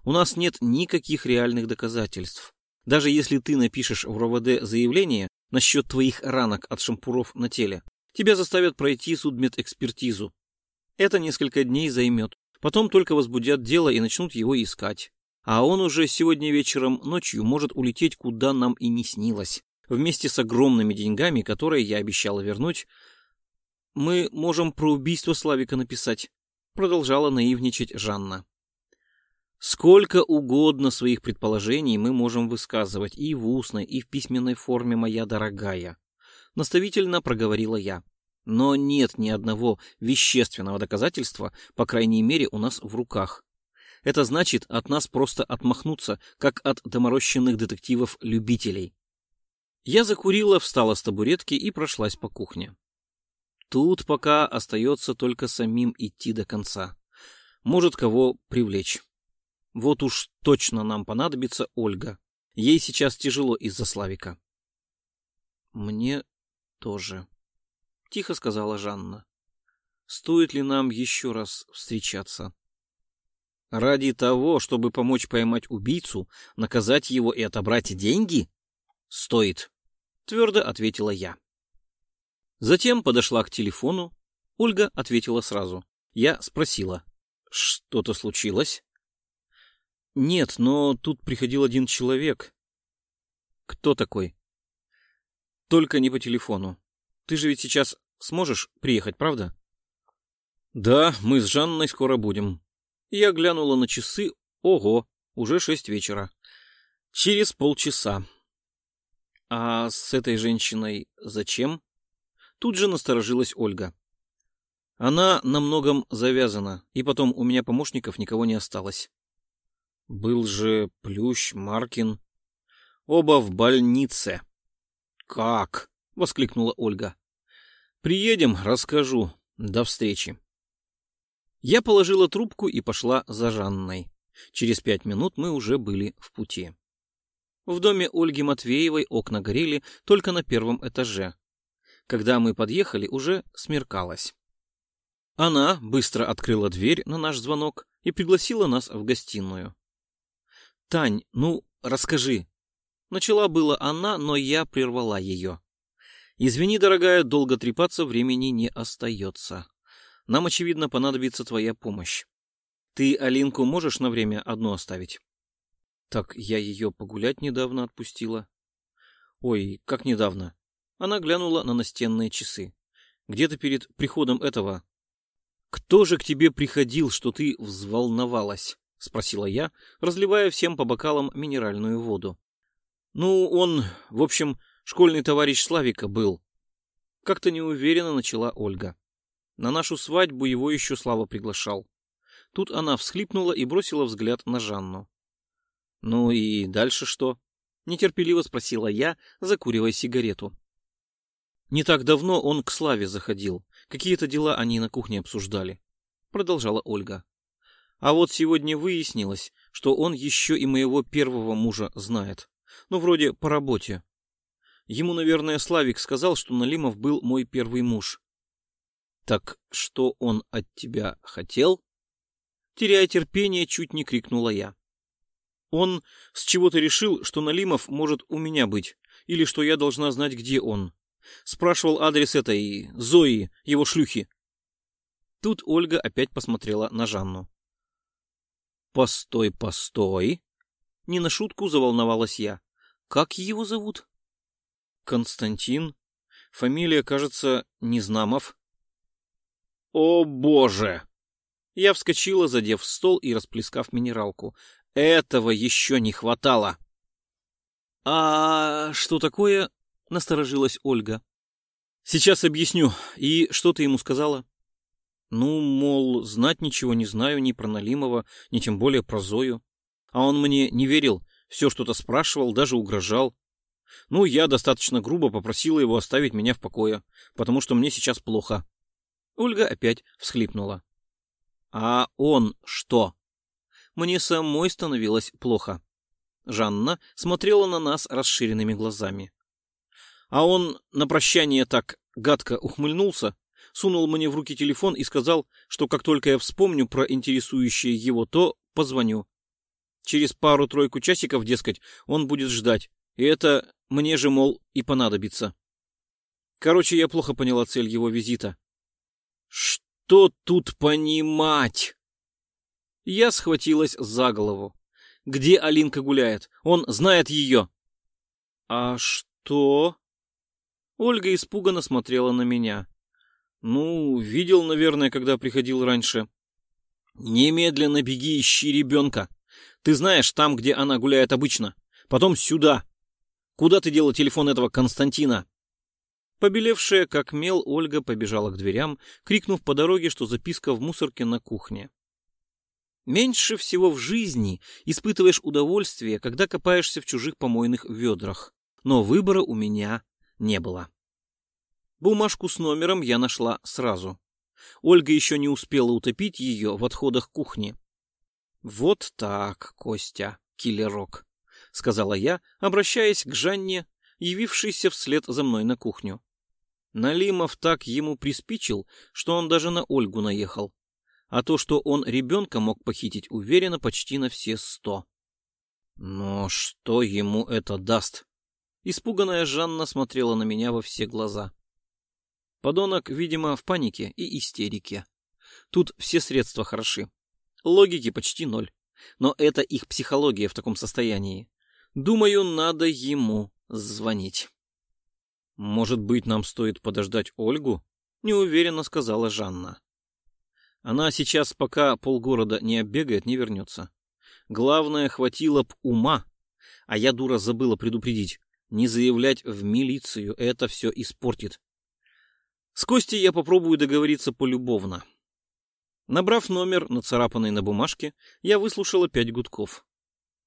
Speaker 1: «У нас нет никаких реальных доказательств. Даже если ты напишешь в РОВД заявление насчет твоих ранок от шампуров на теле, тебя заставят пройти судмедэкспертизу. Это несколько дней займет. Потом только возбудят дело и начнут его искать. А он уже сегодня вечером ночью может улететь куда нам и не снилось. Вместе с огромными деньгами, которые я обещала вернуть. Мы можем про убийство Славика написать. Продолжала наивничать Жанна. Сколько угодно своих предположений мы можем высказывать и в устной, и в письменной форме, моя дорогая. Наставительно проговорила я. Но нет ни одного вещественного доказательства, по крайней мере, у нас в руках. Это значит от нас просто отмахнуться, как от доморощенных детективов-любителей. Я закурила, встала с табуретки и прошлась по кухне. Тут пока остается только самим идти до конца. Может, кого привлечь. Вот уж точно нам понадобится Ольга. Ей сейчас тяжело из-за Славика. Мне тоже, тихо сказала Жанна. Стоит ли нам еще раз встречаться? Ради того, чтобы помочь поймать убийцу, наказать его и отобрать деньги? Стоит, твердо ответила я. Затем подошла к телефону. Ольга ответила сразу. Я спросила. Что-то случилось? Нет, но тут приходил один человек. Кто такой? Только не по телефону. Ты же ведь сейчас сможешь приехать, правда? Да, мы с Жанной скоро будем. Я глянула на часы. Ого, уже шесть вечера. Через полчаса. А с этой женщиной зачем? Тут же насторожилась Ольга. Она на многом завязана, и потом у меня помощников никого не осталось. Был же Плющ, Маркин. Оба в больнице. Как? воскликнула Ольга. Приедем, расскажу. До встречи. Я положила трубку и пошла за Жанной. Через пять минут мы уже были в пути. В доме Ольги Матвеевой окна горели только на первом этаже. Когда мы подъехали, уже смеркалось. Она быстро открыла дверь на наш звонок и пригласила нас в гостиную. Тань, ну, расскажи. Начала была она, но я прервала ее. Извини, дорогая, долго трепаться времени не остается. Нам, очевидно, понадобится твоя помощь. Ты Алинку можешь на время одну оставить? Так я ее погулять недавно отпустила. Ой, как недавно. Она глянула на настенные часы. Где-то перед приходом этого. Кто же к тебе приходил, что ты взволновалась? — спросила я, разливая всем по бокалам минеральную воду. — Ну, он, в общем, школьный товарищ Славика был. Как-то неуверенно начала Ольга. На нашу свадьбу его еще Слава приглашал. Тут она всхлипнула и бросила взгляд на Жанну. — Ну и дальше что? — нетерпеливо спросила я, закуривая сигарету. Не так давно он к Славе заходил. Какие-то дела они на кухне обсуждали. Продолжала Ольга. А вот сегодня выяснилось, что он еще и моего первого мужа знает. Ну, вроде по работе. Ему, наверное, Славик сказал, что Налимов был мой первый муж. Так что он от тебя хотел? Теряя терпение, чуть не крикнула я. Он с чего-то решил, что Налимов может у меня быть, или что я должна знать, где он. Спрашивал адрес этой Зои, его шлюхи. Тут Ольга опять посмотрела на Жанну. «Постой, постой!» Не на шутку заволновалась я. «Как его зовут?» «Константин. Фамилия, кажется, Незнамов». «О, боже!» Я вскочила, задев стол и расплескав минералку. «Этого еще не хватало!» «А что такое?» — насторожилась Ольга. «Сейчас объясню. И что ты ему сказала?» Ну, мол, знать ничего не знаю ни про Налимова, ни тем более про Зою. А он мне не верил, все что-то спрашивал, даже угрожал. Ну, я достаточно грубо попросила его оставить меня в покое, потому что мне сейчас плохо. Ольга опять всхлипнула. А он что? Мне самой становилось плохо. Жанна смотрела на нас расширенными глазами. А он на прощание так гадко ухмыльнулся, сунул мне в руки телефон и сказал, что как только я вспомню про интересующее его, то позвоню. Через пару-тройку часиков, дескать, он будет ждать. И это мне же, мол, и понадобится. Короче, я плохо поняла цель его визита. Что тут понимать? Я схватилась за голову. Где Алинка гуляет? Он знает ее. А что? Ольга испуганно смотрела на меня. Ну, видел, наверное, когда приходил раньше. Немедленно беги, ищи ребенка. Ты знаешь, там, где она гуляет обычно. Потом сюда. Куда ты дела телефон этого Константина? Побелевшая, как мел, Ольга побежала к дверям, крикнув по дороге, что записка в мусорке на кухне. Меньше всего в жизни испытываешь удовольствие, когда копаешься в чужих помойных ведрах. Но выбора у меня не было. Бумажку с номером я нашла сразу. Ольга еще не успела утопить ее в отходах кухни. «Вот так, Костя, киллерок», — сказала я, обращаясь к Жанне, явившейся вслед за мной на кухню. Налимов так ему приспичил, что он даже на Ольгу наехал. А то, что он ребенка мог похитить, уверенно почти на все сто. Но что ему это даст? Испуганная Жанна смотрела на меня во все глаза. Подонок, видимо, в панике и истерике. Тут все средства хороши. Логики почти ноль. Но это их психология в таком состоянии. Думаю, надо ему звонить. Может быть, нам стоит подождать Ольгу? Неуверенно сказала Жанна. Она сейчас, пока полгорода не оббегает, не вернется. Главное, хватило б ума. А я, дура, забыла предупредить. Не заявлять в милицию, это все испортит. С Костей я попробую договориться полюбовно. Набрав номер, нацарапанный на бумажке, я выслушала пять гудков.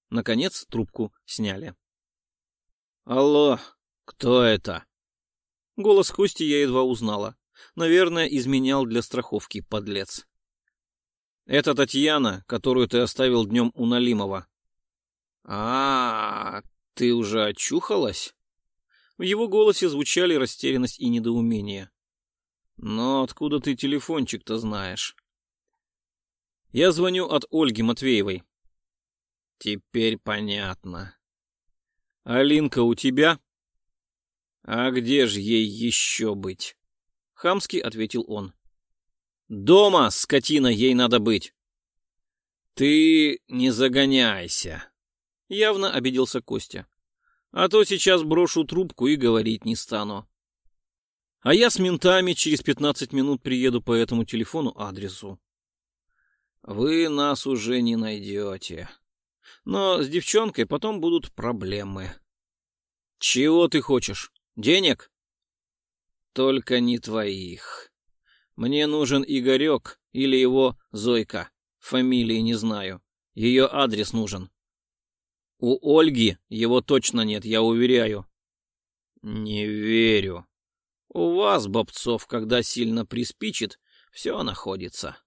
Speaker 1: Наконец трубку сняли. «Алло, кто это?» Голос Кости я едва узнала. Наверное, изменял для страховки, подлец. «Это Татьяна, которую ты оставил днем у Налимова». «А, -а, -а ты уже очухалась?» В его голосе звучали растерянность и недоумение. Но откуда ты телефончик-то знаешь? Я звоню от Ольги Матвеевой. Теперь понятно. Алинка у тебя? А где же ей еще быть? Хамски ответил он. Дома, скотина, ей надо быть. Ты не загоняйся. Явно обиделся Костя. А то сейчас брошу трубку и говорить не стану. А я с ментами через 15 минут приеду по этому телефону адресу. Вы нас уже не найдете. Но с девчонкой потом будут проблемы. Чего ты хочешь? Денег? Только не твоих. Мне нужен Игорек или его Зойка. Фамилии не знаю. Ее адрес нужен.
Speaker 2: У Ольги его точно нет, я уверяю.
Speaker 1: Не верю. У вас, бобцов, когда сильно приспичит, все находится.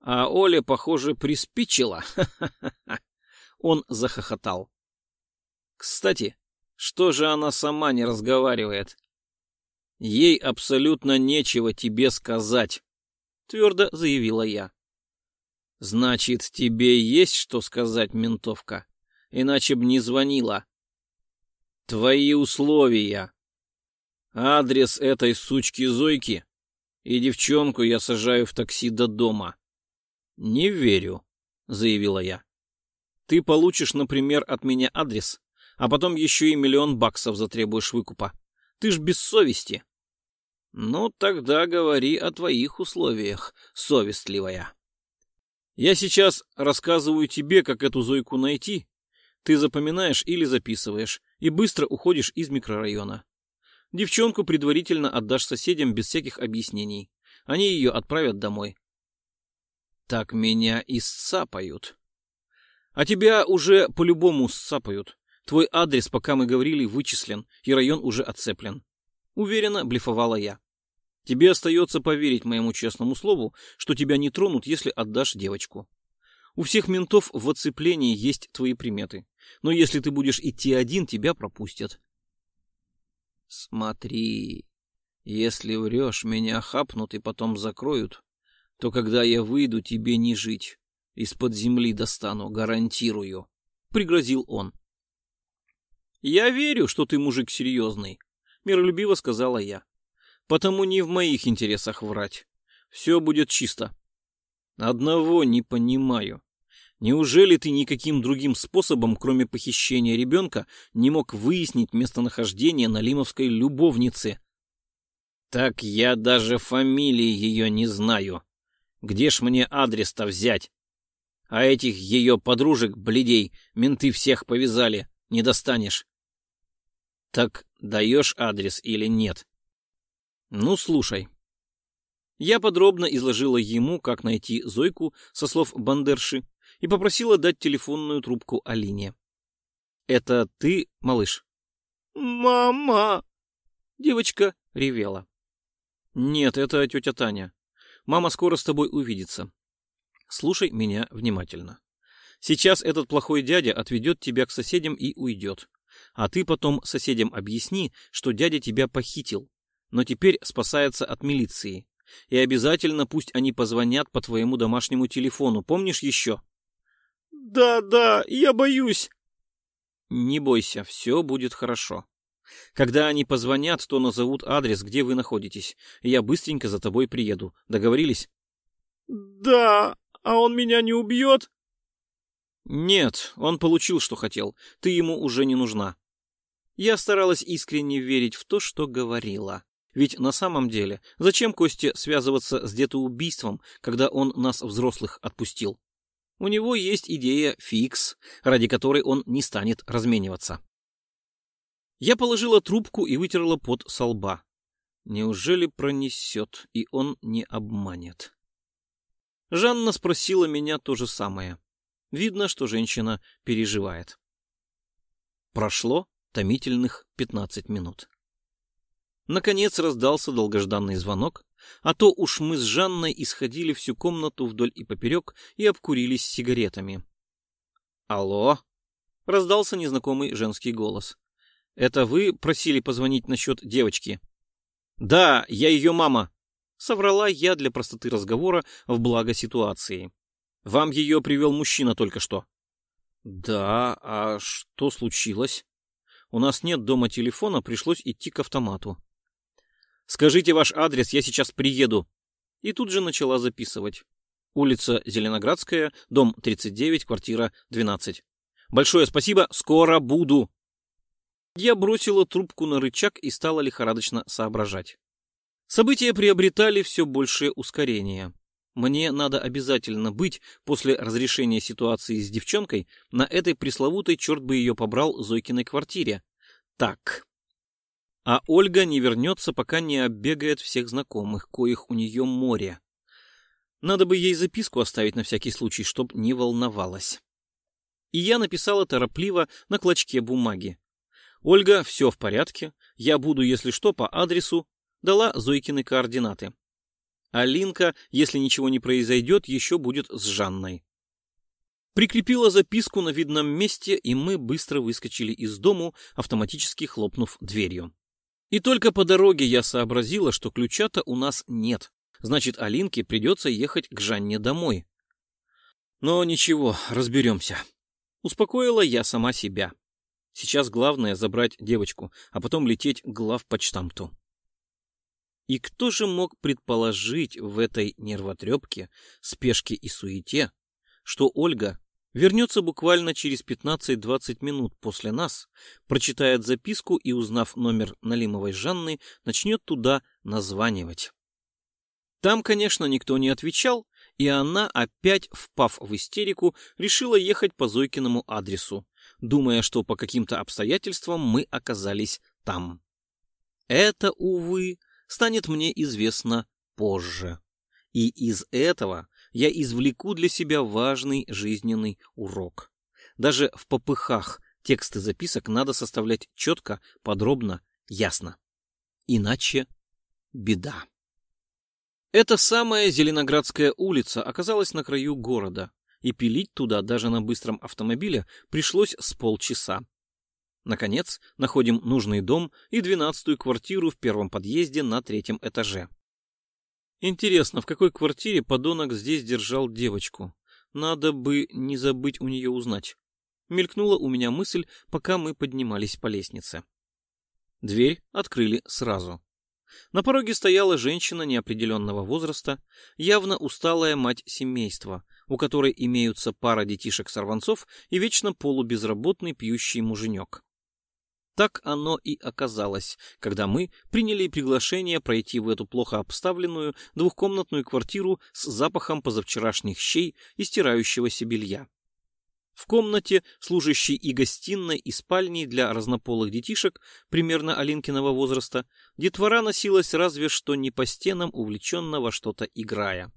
Speaker 1: А Оля, похоже, приспичила. [LAUGHS] Он захохотал. Кстати, что же она сама не разговаривает? Ей абсолютно нечего тебе сказать, твердо заявила я. Значит, тебе есть что сказать, ментовка, иначе б не звонила. Твои условия. Адрес этой сучки Зойки и девчонку я сажаю в такси до дома. Не верю, заявила я. Ты получишь, например, от меня адрес, а потом еще и миллион баксов затребуешь выкупа. Ты ж без совести. Ну, тогда говори о твоих условиях, совестливая. Я сейчас рассказываю тебе, как эту Зойку найти. Ты запоминаешь или записываешь, и быстро уходишь из микрорайона. Девчонку предварительно отдашь соседям без всяких объяснений. Они ее отправят домой. Так меня и сцапают. А тебя уже по-любому сцапают. Твой адрес, пока мы говорили, вычислен, и район уже отцеплен. Уверенно блефовала я. Тебе остается поверить моему честному слову, что тебя не тронут, если отдашь девочку. У всех ментов в оцеплении есть твои приметы. Но если ты будешь идти один, тебя пропустят. Смотри, если врешь, меня хапнут и потом закроют, то когда я выйду, тебе не жить. Из-под земли достану, гарантирую. Пригрозил он. «Я верю, что ты мужик серьезный», — миролюбиво сказала я. «Потому не в моих интересах врать. Все будет чисто. Одного не понимаю. Неужели ты никаким другим способом, кроме похищения ребенка, не мог выяснить местонахождение Налимовской любовницы? Так я даже фамилии ее не знаю. Где ж мне адрес-то взять? А этих ее подружек, бледей, менты всех повязали, не достанешь. Так даешь адрес или нет? Ну, слушай. Я подробно изложила ему, как найти Зойку со слов Бандерши, и попросила дать телефонную трубку Алине. «Это ты, малыш?» «Мама!» Девочка ревела. «Нет, это тетя Таня. Мама скоро с тобой увидится. Слушай меня внимательно. Сейчас этот плохой дядя отведет тебя к соседям и уйдет. А ты потом соседям объясни, что дядя тебя похитил, но теперь спасается от милиции. И обязательно пусть они позвонят по твоему домашнему телефону. Помнишь еще? Да, да, я боюсь. Не бойся, все будет хорошо. Когда они позвонят, то назовут адрес, где вы находитесь. Я быстренько за тобой приеду. Договорились? Да, а он меня не убьет? Нет, он получил, что хотел. Ты ему уже не нужна. Я старалась искренне верить в то, что говорила. Ведь на самом деле, зачем Косте связываться с детоубийством, когда он нас, взрослых, отпустил? У него есть идея фикс, ради которой он не станет размениваться. Я положила трубку и вытерла пот со лба. Неужели пронесет, и он не обманет? Жанна спросила меня то же самое. Видно, что женщина переживает. Прошло томительных пятнадцать минут. Наконец раздался долгожданный звонок, а то уж мы с Жанной исходили всю комнату вдоль и поперек и обкурились сигаретами. «Алло!» — раздался незнакомый женский голос. «Это вы просили позвонить насчет девочки?» «Да, я ее мама!» — соврала я для простоты разговора в благо ситуации. Вам ее привел мужчина только что. Да, а что случилось? У нас нет дома телефона, пришлось идти к автомату. Скажите ваш адрес, я сейчас приеду. И тут же начала записывать. Улица Зеленоградская, дом 39, квартира 12. Большое спасибо, скоро буду. Я бросила трубку на рычаг и стала лихорадочно соображать. События приобретали все большее ускорение. Мне надо обязательно быть после разрешения ситуации с девчонкой на этой пресловутой, черт бы ее побрал, Зойкиной квартире. Так. А Ольга не вернется, пока не оббегает всех знакомых, коих у нее море. Надо бы ей записку оставить на всякий случай, чтоб не волновалась. И я написала торопливо на клочке бумаги. Ольга, все в порядке, я буду, если что, по адресу, дала Зойкины координаты. А Линка, если ничего не произойдет, еще будет с Жанной. Прикрепила записку на видном месте, и мы быстро выскочили из дому, автоматически хлопнув дверью. И только по дороге я сообразила, что ключа-то у нас нет. Значит, Алинке придется ехать к Жанне домой. Но ничего, разберемся. Успокоила я сама себя. Сейчас главное забрать девочку, а потом лететь к главпочтамту. И кто же мог предположить в этой нервотрепке, спешке и суете, что Ольга вернется буквально через 15-20 минут после нас, прочитает записку и, узнав номер Налимовой Жанны, начнет туда названивать. Там, конечно, никто не отвечал, и она, опять впав в истерику, решила ехать по Зойкиному адресу, думая, что по каким-то обстоятельствам мы оказались там. Это, увы, станет мне известно позже. И из этого я извлеку для себя важный жизненный урок. Даже в попыхах тексты записок надо составлять четко, подробно, ясно. Иначе беда. Эта самая Зеленоградская улица оказалась на краю города, и пилить туда даже на быстром автомобиле пришлось с полчаса. Наконец, находим нужный дом и двенадцатую квартиру в первом подъезде на третьем этаже. Интересно, в какой квартире подонок здесь держал девочку? Надо бы не забыть у нее узнать. Мелькнула у меня мысль, пока мы поднимались по лестнице. Дверь открыли сразу. На пороге стояла женщина неопределенного возраста, явно усталая мать семейства, у которой имеются пара детишек-сорванцов и вечно полубезработный пьющий муженек. Так оно и оказалось, когда мы приняли приглашение пройти в эту плохо обставленную двухкомнатную квартиру с запахом позавчерашних щей и стирающегося белья. В комнате, служащей и гостиной, и спальней для разнополых детишек, примерно Алинкиного возраста, детвора носилась разве что не по стенам, увлеченно во что-то играя.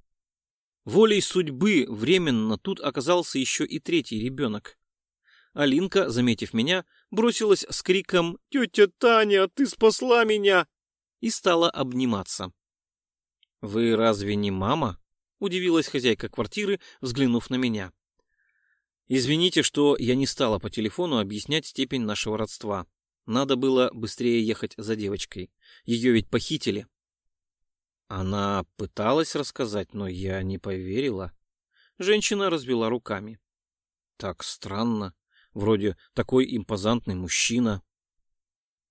Speaker 1: Волей судьбы временно тут оказался еще и третий ребенок. Алинка, заметив меня, бросилась с криком «Тетя Таня, ты спасла меня!» и стала обниматься. «Вы разве не мама?» — удивилась хозяйка квартиры, взглянув на меня. Извините, что я не стала по телефону объяснять степень нашего родства. Надо было быстрее ехать за девочкой. Ее ведь похитили. Она пыталась рассказать, но я не поверила. Женщина развела руками. Так странно. Вроде такой импозантный мужчина.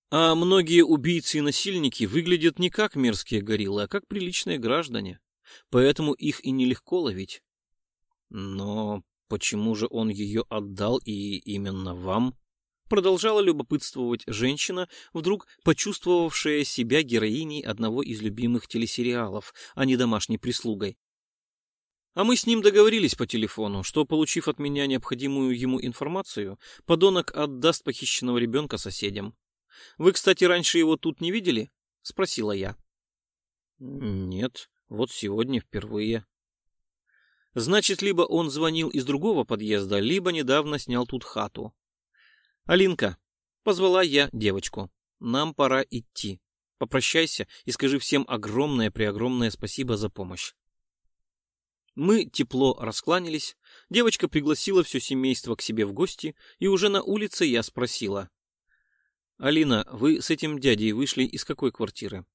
Speaker 1: А многие убийцы и насильники выглядят не как мерзкие гориллы, а как приличные граждане. Поэтому их и нелегко ловить. Но Почему же он ее отдал и именно вам? Продолжала любопытствовать женщина, вдруг почувствовавшая себя героиней одного из любимых телесериалов, а не домашней прислугой. А мы с ним договорились по телефону, что, получив от меня необходимую ему информацию, подонок отдаст похищенного ребенка соседям. Вы, кстати, раньше его тут не видели? Спросила я. Нет, вот сегодня впервые. Значит, либо он звонил из другого подъезда, либо недавно снял тут хату. «Алинка», — позвала я девочку, — «нам пора идти. Попрощайся и скажи всем огромное-преогромное спасибо за помощь». Мы тепло раскланялись, девочка пригласила все семейство к себе в гости, и уже на улице я спросила. «Алина, вы с этим дядей вышли из какой квартиры?»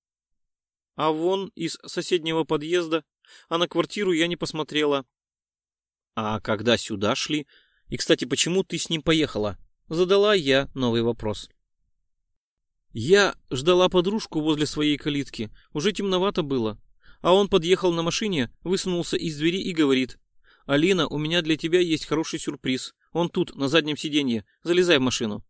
Speaker 1: «А вон из соседнего подъезда», а на квартиру я не посмотрела. А когда сюда шли? И, кстати, почему ты с ним поехала? Задала я новый вопрос. Я ждала подружку возле своей калитки. Уже темновато было. А он подъехал на машине, высунулся из двери и говорит. «Алина, у меня для тебя есть хороший сюрприз. Он тут, на заднем сиденье. Залезай в машину».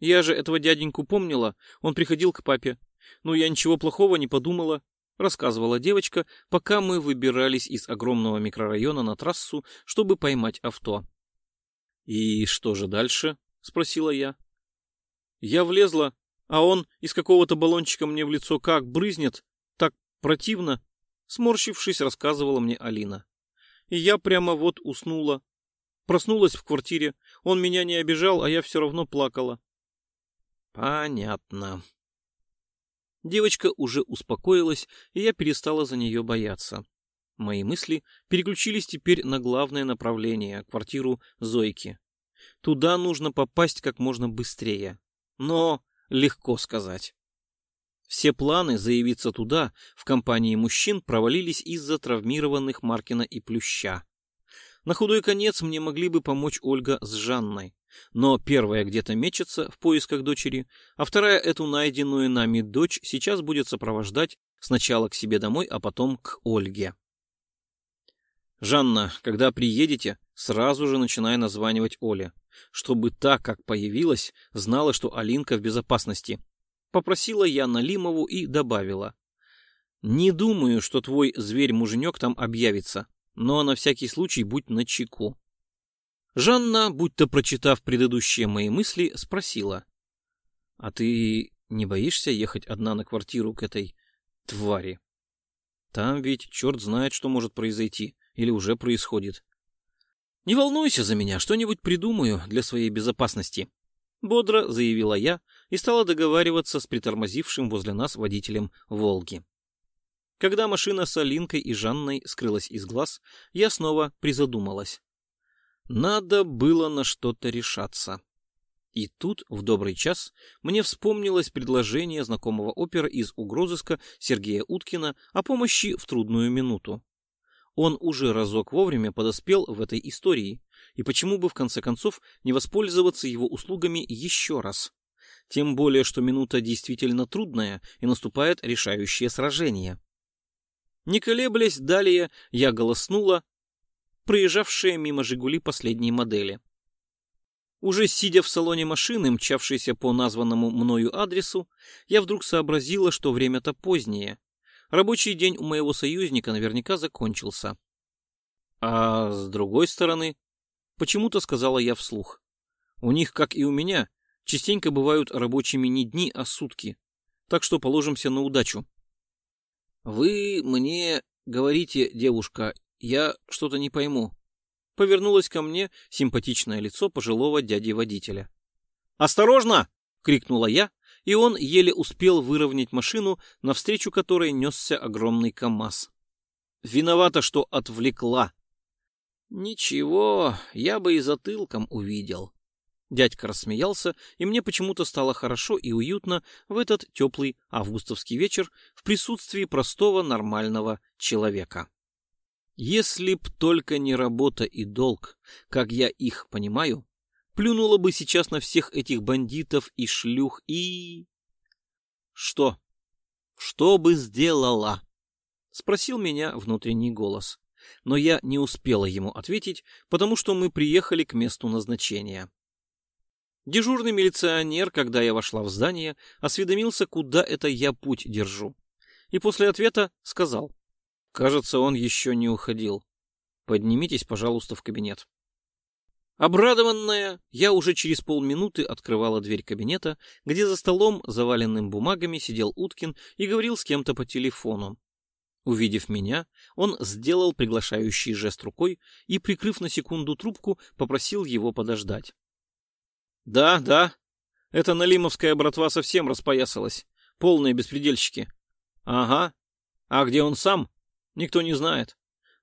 Speaker 1: Я же этого дяденьку помнила. Он приходил к папе. Но я ничего плохого не подумала рассказывала девочка, пока мы выбирались из огромного микрорайона на трассу, чтобы поймать авто. «И что же дальше?» — спросила я. Я влезла, а он из какого-то баллончика мне в лицо как брызнет, противно, сморщившись, рассказывала мне Алина. И я прямо вот уснула. Проснулась в квартире. Он меня не обижал, а я все равно плакала.
Speaker 2: Понятно.
Speaker 1: Девочка уже успокоилась, и я перестала за нее бояться. Мои мысли переключились теперь на главное направление — квартиру Зойки. Туда нужно попасть как можно быстрее. Но легко сказать. Все планы заявиться туда в компании мужчин провалились из-за травмированных Маркина и Плюща. На худой конец мне могли бы помочь Ольга с Жанной. Но первая где-то мечется в поисках дочери, а вторая эту найденную нами дочь сейчас будет сопровождать сначала к себе домой, а потом к Ольге. «Жанна, когда приедете, сразу же начинай названивать Оле, чтобы та, как появилась, знала, что Алинка в безопасности», Попросила я Налимову и добавила. Не думаю, что твой зверь-муженек там объявится, но на всякий случай будь начеку. Жанна, будто прочитав предыдущие мои мысли, спросила. А ты не боишься ехать одна на квартиру к этой твари? Там ведь черт знает, что может произойти или уже происходит. Не волнуйся за меня, что-нибудь придумаю для своей безопасности. Бодро заявила я и стала договариваться с притормозившим возле нас водителем «Волги». Когда машина с Алинкой и Жанной скрылась из глаз, я снова призадумалась. Надо было на что-то решаться. И тут, в добрый час, мне вспомнилось предложение знакомого опера из угрозыска Сергея Уткина о помощи в трудную минуту. Он уже разок вовремя подоспел в этой истории, и почему бы в конце концов не воспользоваться его услугами еще раз? Тем более, что минута действительно трудная, и наступает решающее сражение. Не колеблясь далее, я голоснула, проезжавшие мимо «Жигули» последней модели. Уже сидя в салоне машины, мчавшейся по названному мною адресу, я вдруг сообразила, что время-то позднее, Рабочий день у моего союзника наверняка закончился. А с другой стороны, почему-то сказала я вслух. У них, как и у меня, частенько бывают рабочими не дни, а сутки. Так что положимся на удачу. Вы мне говорите, девушка, я что-то не пойму. Повернулось ко мне симпатичное лицо пожилого дяди-водителя. «Осторожно!» — крикнула я, и он еле успел выровнять машину, навстречу которой несся огромный КАМАЗ. Виновата, что отвлекла. Ничего, я бы и затылком увидел. Дядька рассмеялся, и мне почему-то стало хорошо и уютно в этот теплый августовский вечер в присутствии простого нормального человека. Если б только не работа и долг, как я их понимаю, Плюнула бы сейчас на всех этих бандитов и шлюх и... Что? Что бы сделала? Спросил меня внутренний голос. Но я не успела ему ответить, потому что мы приехали к месту назначения. Дежурный милиционер, когда я вошла в здание, осведомился, куда это я путь держу. И после ответа сказал. Кажется, он еще не уходил. Поднимитесь, пожалуйста, в кабинет. Обрадованная, я уже через полминуты открывала дверь кабинета, где за столом, заваленным бумагами, сидел Уткин и говорил с кем-то по телефону. Увидев меня, он сделал приглашающий жест рукой и, прикрыв на секунду трубку, попросил его подождать. «Да, да, эта налимовская братва совсем распоясалась. Полные беспредельщики. Ага. А где он сам? Никто не знает.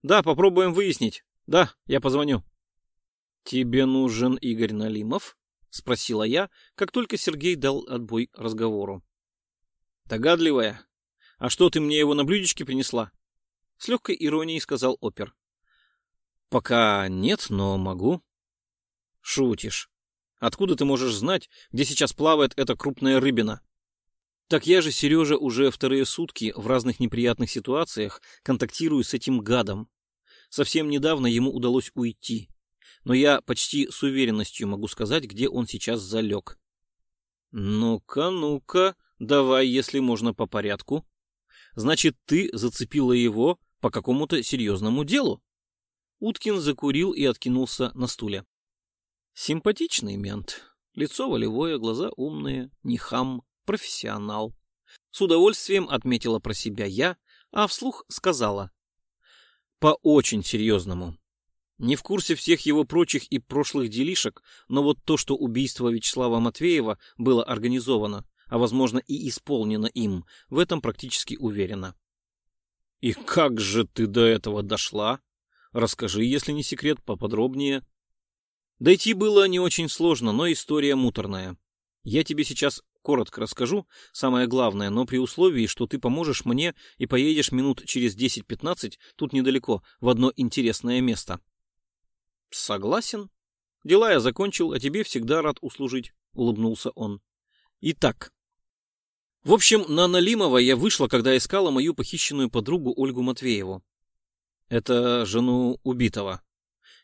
Speaker 1: Да, попробуем выяснить. Да, я позвоню». «Тебе нужен Игорь Налимов?» — спросила я, как только Сергей дал отбой разговору. «Догадливая. А что, ты мне его на блюдечке принесла?» С легкой иронией сказал опер. «Пока нет, но могу». «Шутишь. Откуда ты можешь знать, где сейчас плавает эта крупная рыбина?» «Так я же, Сережа, уже вторые сутки в разных неприятных ситуациях контактирую с этим гадом. Совсем недавно ему удалось уйти но я почти с уверенностью могу сказать, где он сейчас залег. Ну-ка, ну-ка, давай, если можно, по порядку. Значит, ты зацепила его по какому-то серьезному делу? Уткин закурил и откинулся на стуле. Симпатичный мент. Лицо волевое, глаза умные, не хам, профессионал. С удовольствием отметила про себя я, а вслух сказала. По очень серьезному. Не в курсе всех его прочих и прошлых делишек, но вот то, что убийство Вячеслава Матвеева было организовано, а возможно и исполнено им, в этом практически уверена. И как же ты до этого дошла? Расскажи, если не секрет, поподробнее. Дойти было не очень сложно, но история муторная. Я тебе сейчас коротко расскажу, самое главное, но при условии, что ты поможешь мне и поедешь минут через 10-15 тут недалеко, в одно интересное место. Согласен. Дела я закончил, а тебе всегда рад услужить, улыбнулся он. Итак, в общем, на Налимова я вышла, когда искала мою похищенную подругу Ольгу Матвееву. Это жену убитого.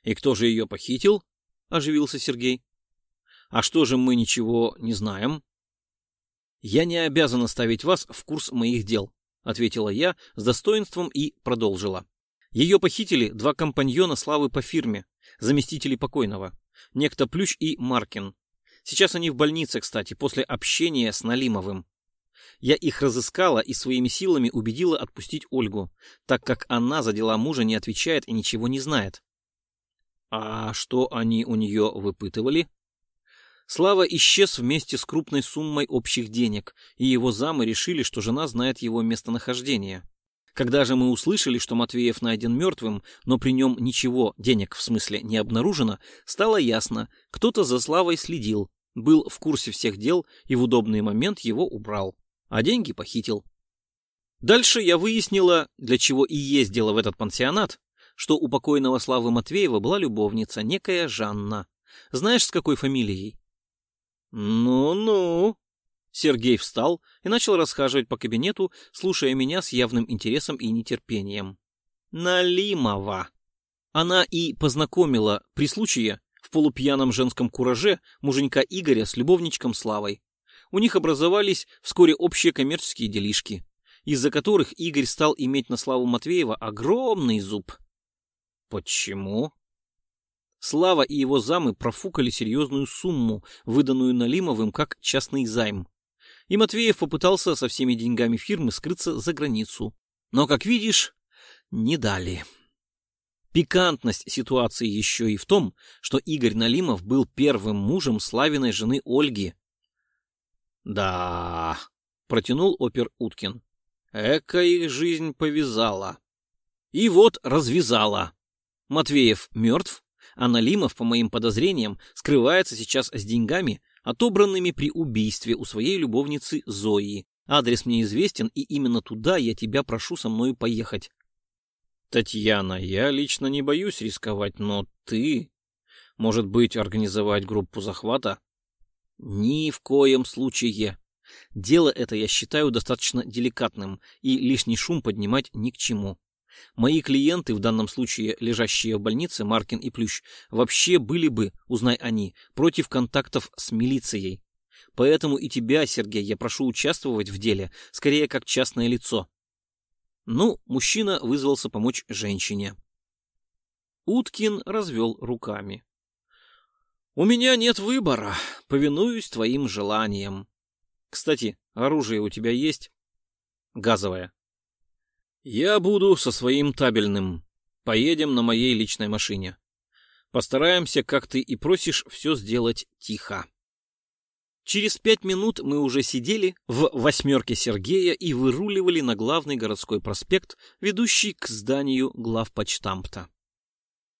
Speaker 1: И кто же ее похитил? Оживился Сергей. А что же мы ничего не знаем? Я не обязана ставить вас в курс моих дел, ответила я с достоинством и продолжила. Ее похитили два компаньона Славы по фирме, заместители покойного, некто Плющ и Маркин. Сейчас они в больнице, кстати, после общения с Налимовым. Я их разыскала и своими силами убедила отпустить Ольгу, так как она за дела мужа не отвечает и ничего не знает. А что они у нее выпытывали? Слава исчез вместе с крупной суммой общих денег, и его замы решили, что жена знает его местонахождение. Когда же мы услышали, что Матвеев найден мертвым, но при нем ничего, денег в смысле, не обнаружено, стало ясно, кто-то за Славой следил, был в курсе всех дел и в удобный момент его убрал а деньги похитил. Дальше я выяснила, для чего и ездила в этот пансионат, что у покойного Славы Матвеева была любовница, некая Жанна. Знаешь, с какой фамилией? Ну-ну. Сергей встал и начал расхаживать по кабинету, слушая меня с явным интересом и нетерпением. Налимова. Она и познакомила при случае в полупьяном женском кураже муженька Игоря с любовничком Славой у них образовались вскоре общие коммерческие делишки, из-за которых Игорь стал иметь на славу Матвеева огромный зуб. Почему? Слава и его замы профукали серьезную сумму, выданную Налимовым как частный займ. И Матвеев попытался со всеми деньгами фирмы скрыться за границу. Но, как видишь, не дали. Пикантность ситуации еще и в том, что Игорь Налимов был первым мужем Славиной жены Ольги, да, протянул опер Уткин. Эка их жизнь повязала. И вот развязала. Матвеев мертв, а Налимов, по моим подозрениям, скрывается сейчас с деньгами, отобранными при убийстве у своей любовницы Зои. Адрес мне известен, и именно туда я тебя прошу со мной поехать. Татьяна, я лично не боюсь рисковать, но ты... Может быть, организовать группу захвата? Ни в коем случае. Дело это я считаю достаточно деликатным, и лишний шум поднимать ни к чему. Мои клиенты, в данном случае лежащие в больнице, Маркин и Плющ, вообще были бы, узнай они, против контактов с милицией. Поэтому и тебя, Сергей, я прошу участвовать в деле, скорее как частное лицо. Ну, мужчина вызвался помочь женщине. Уткин развел руками. У меня нет выбора, повинуюсь твоим желаниям. Кстати, оружие у тебя есть? Газовое. Я буду со своим табельным. Поедем на моей личной машине. Постараемся, как ты и просишь, все сделать тихо. Через пять минут мы уже сидели в восьмерке Сергея и выруливали на главный городской проспект, ведущий к зданию главпочтампта.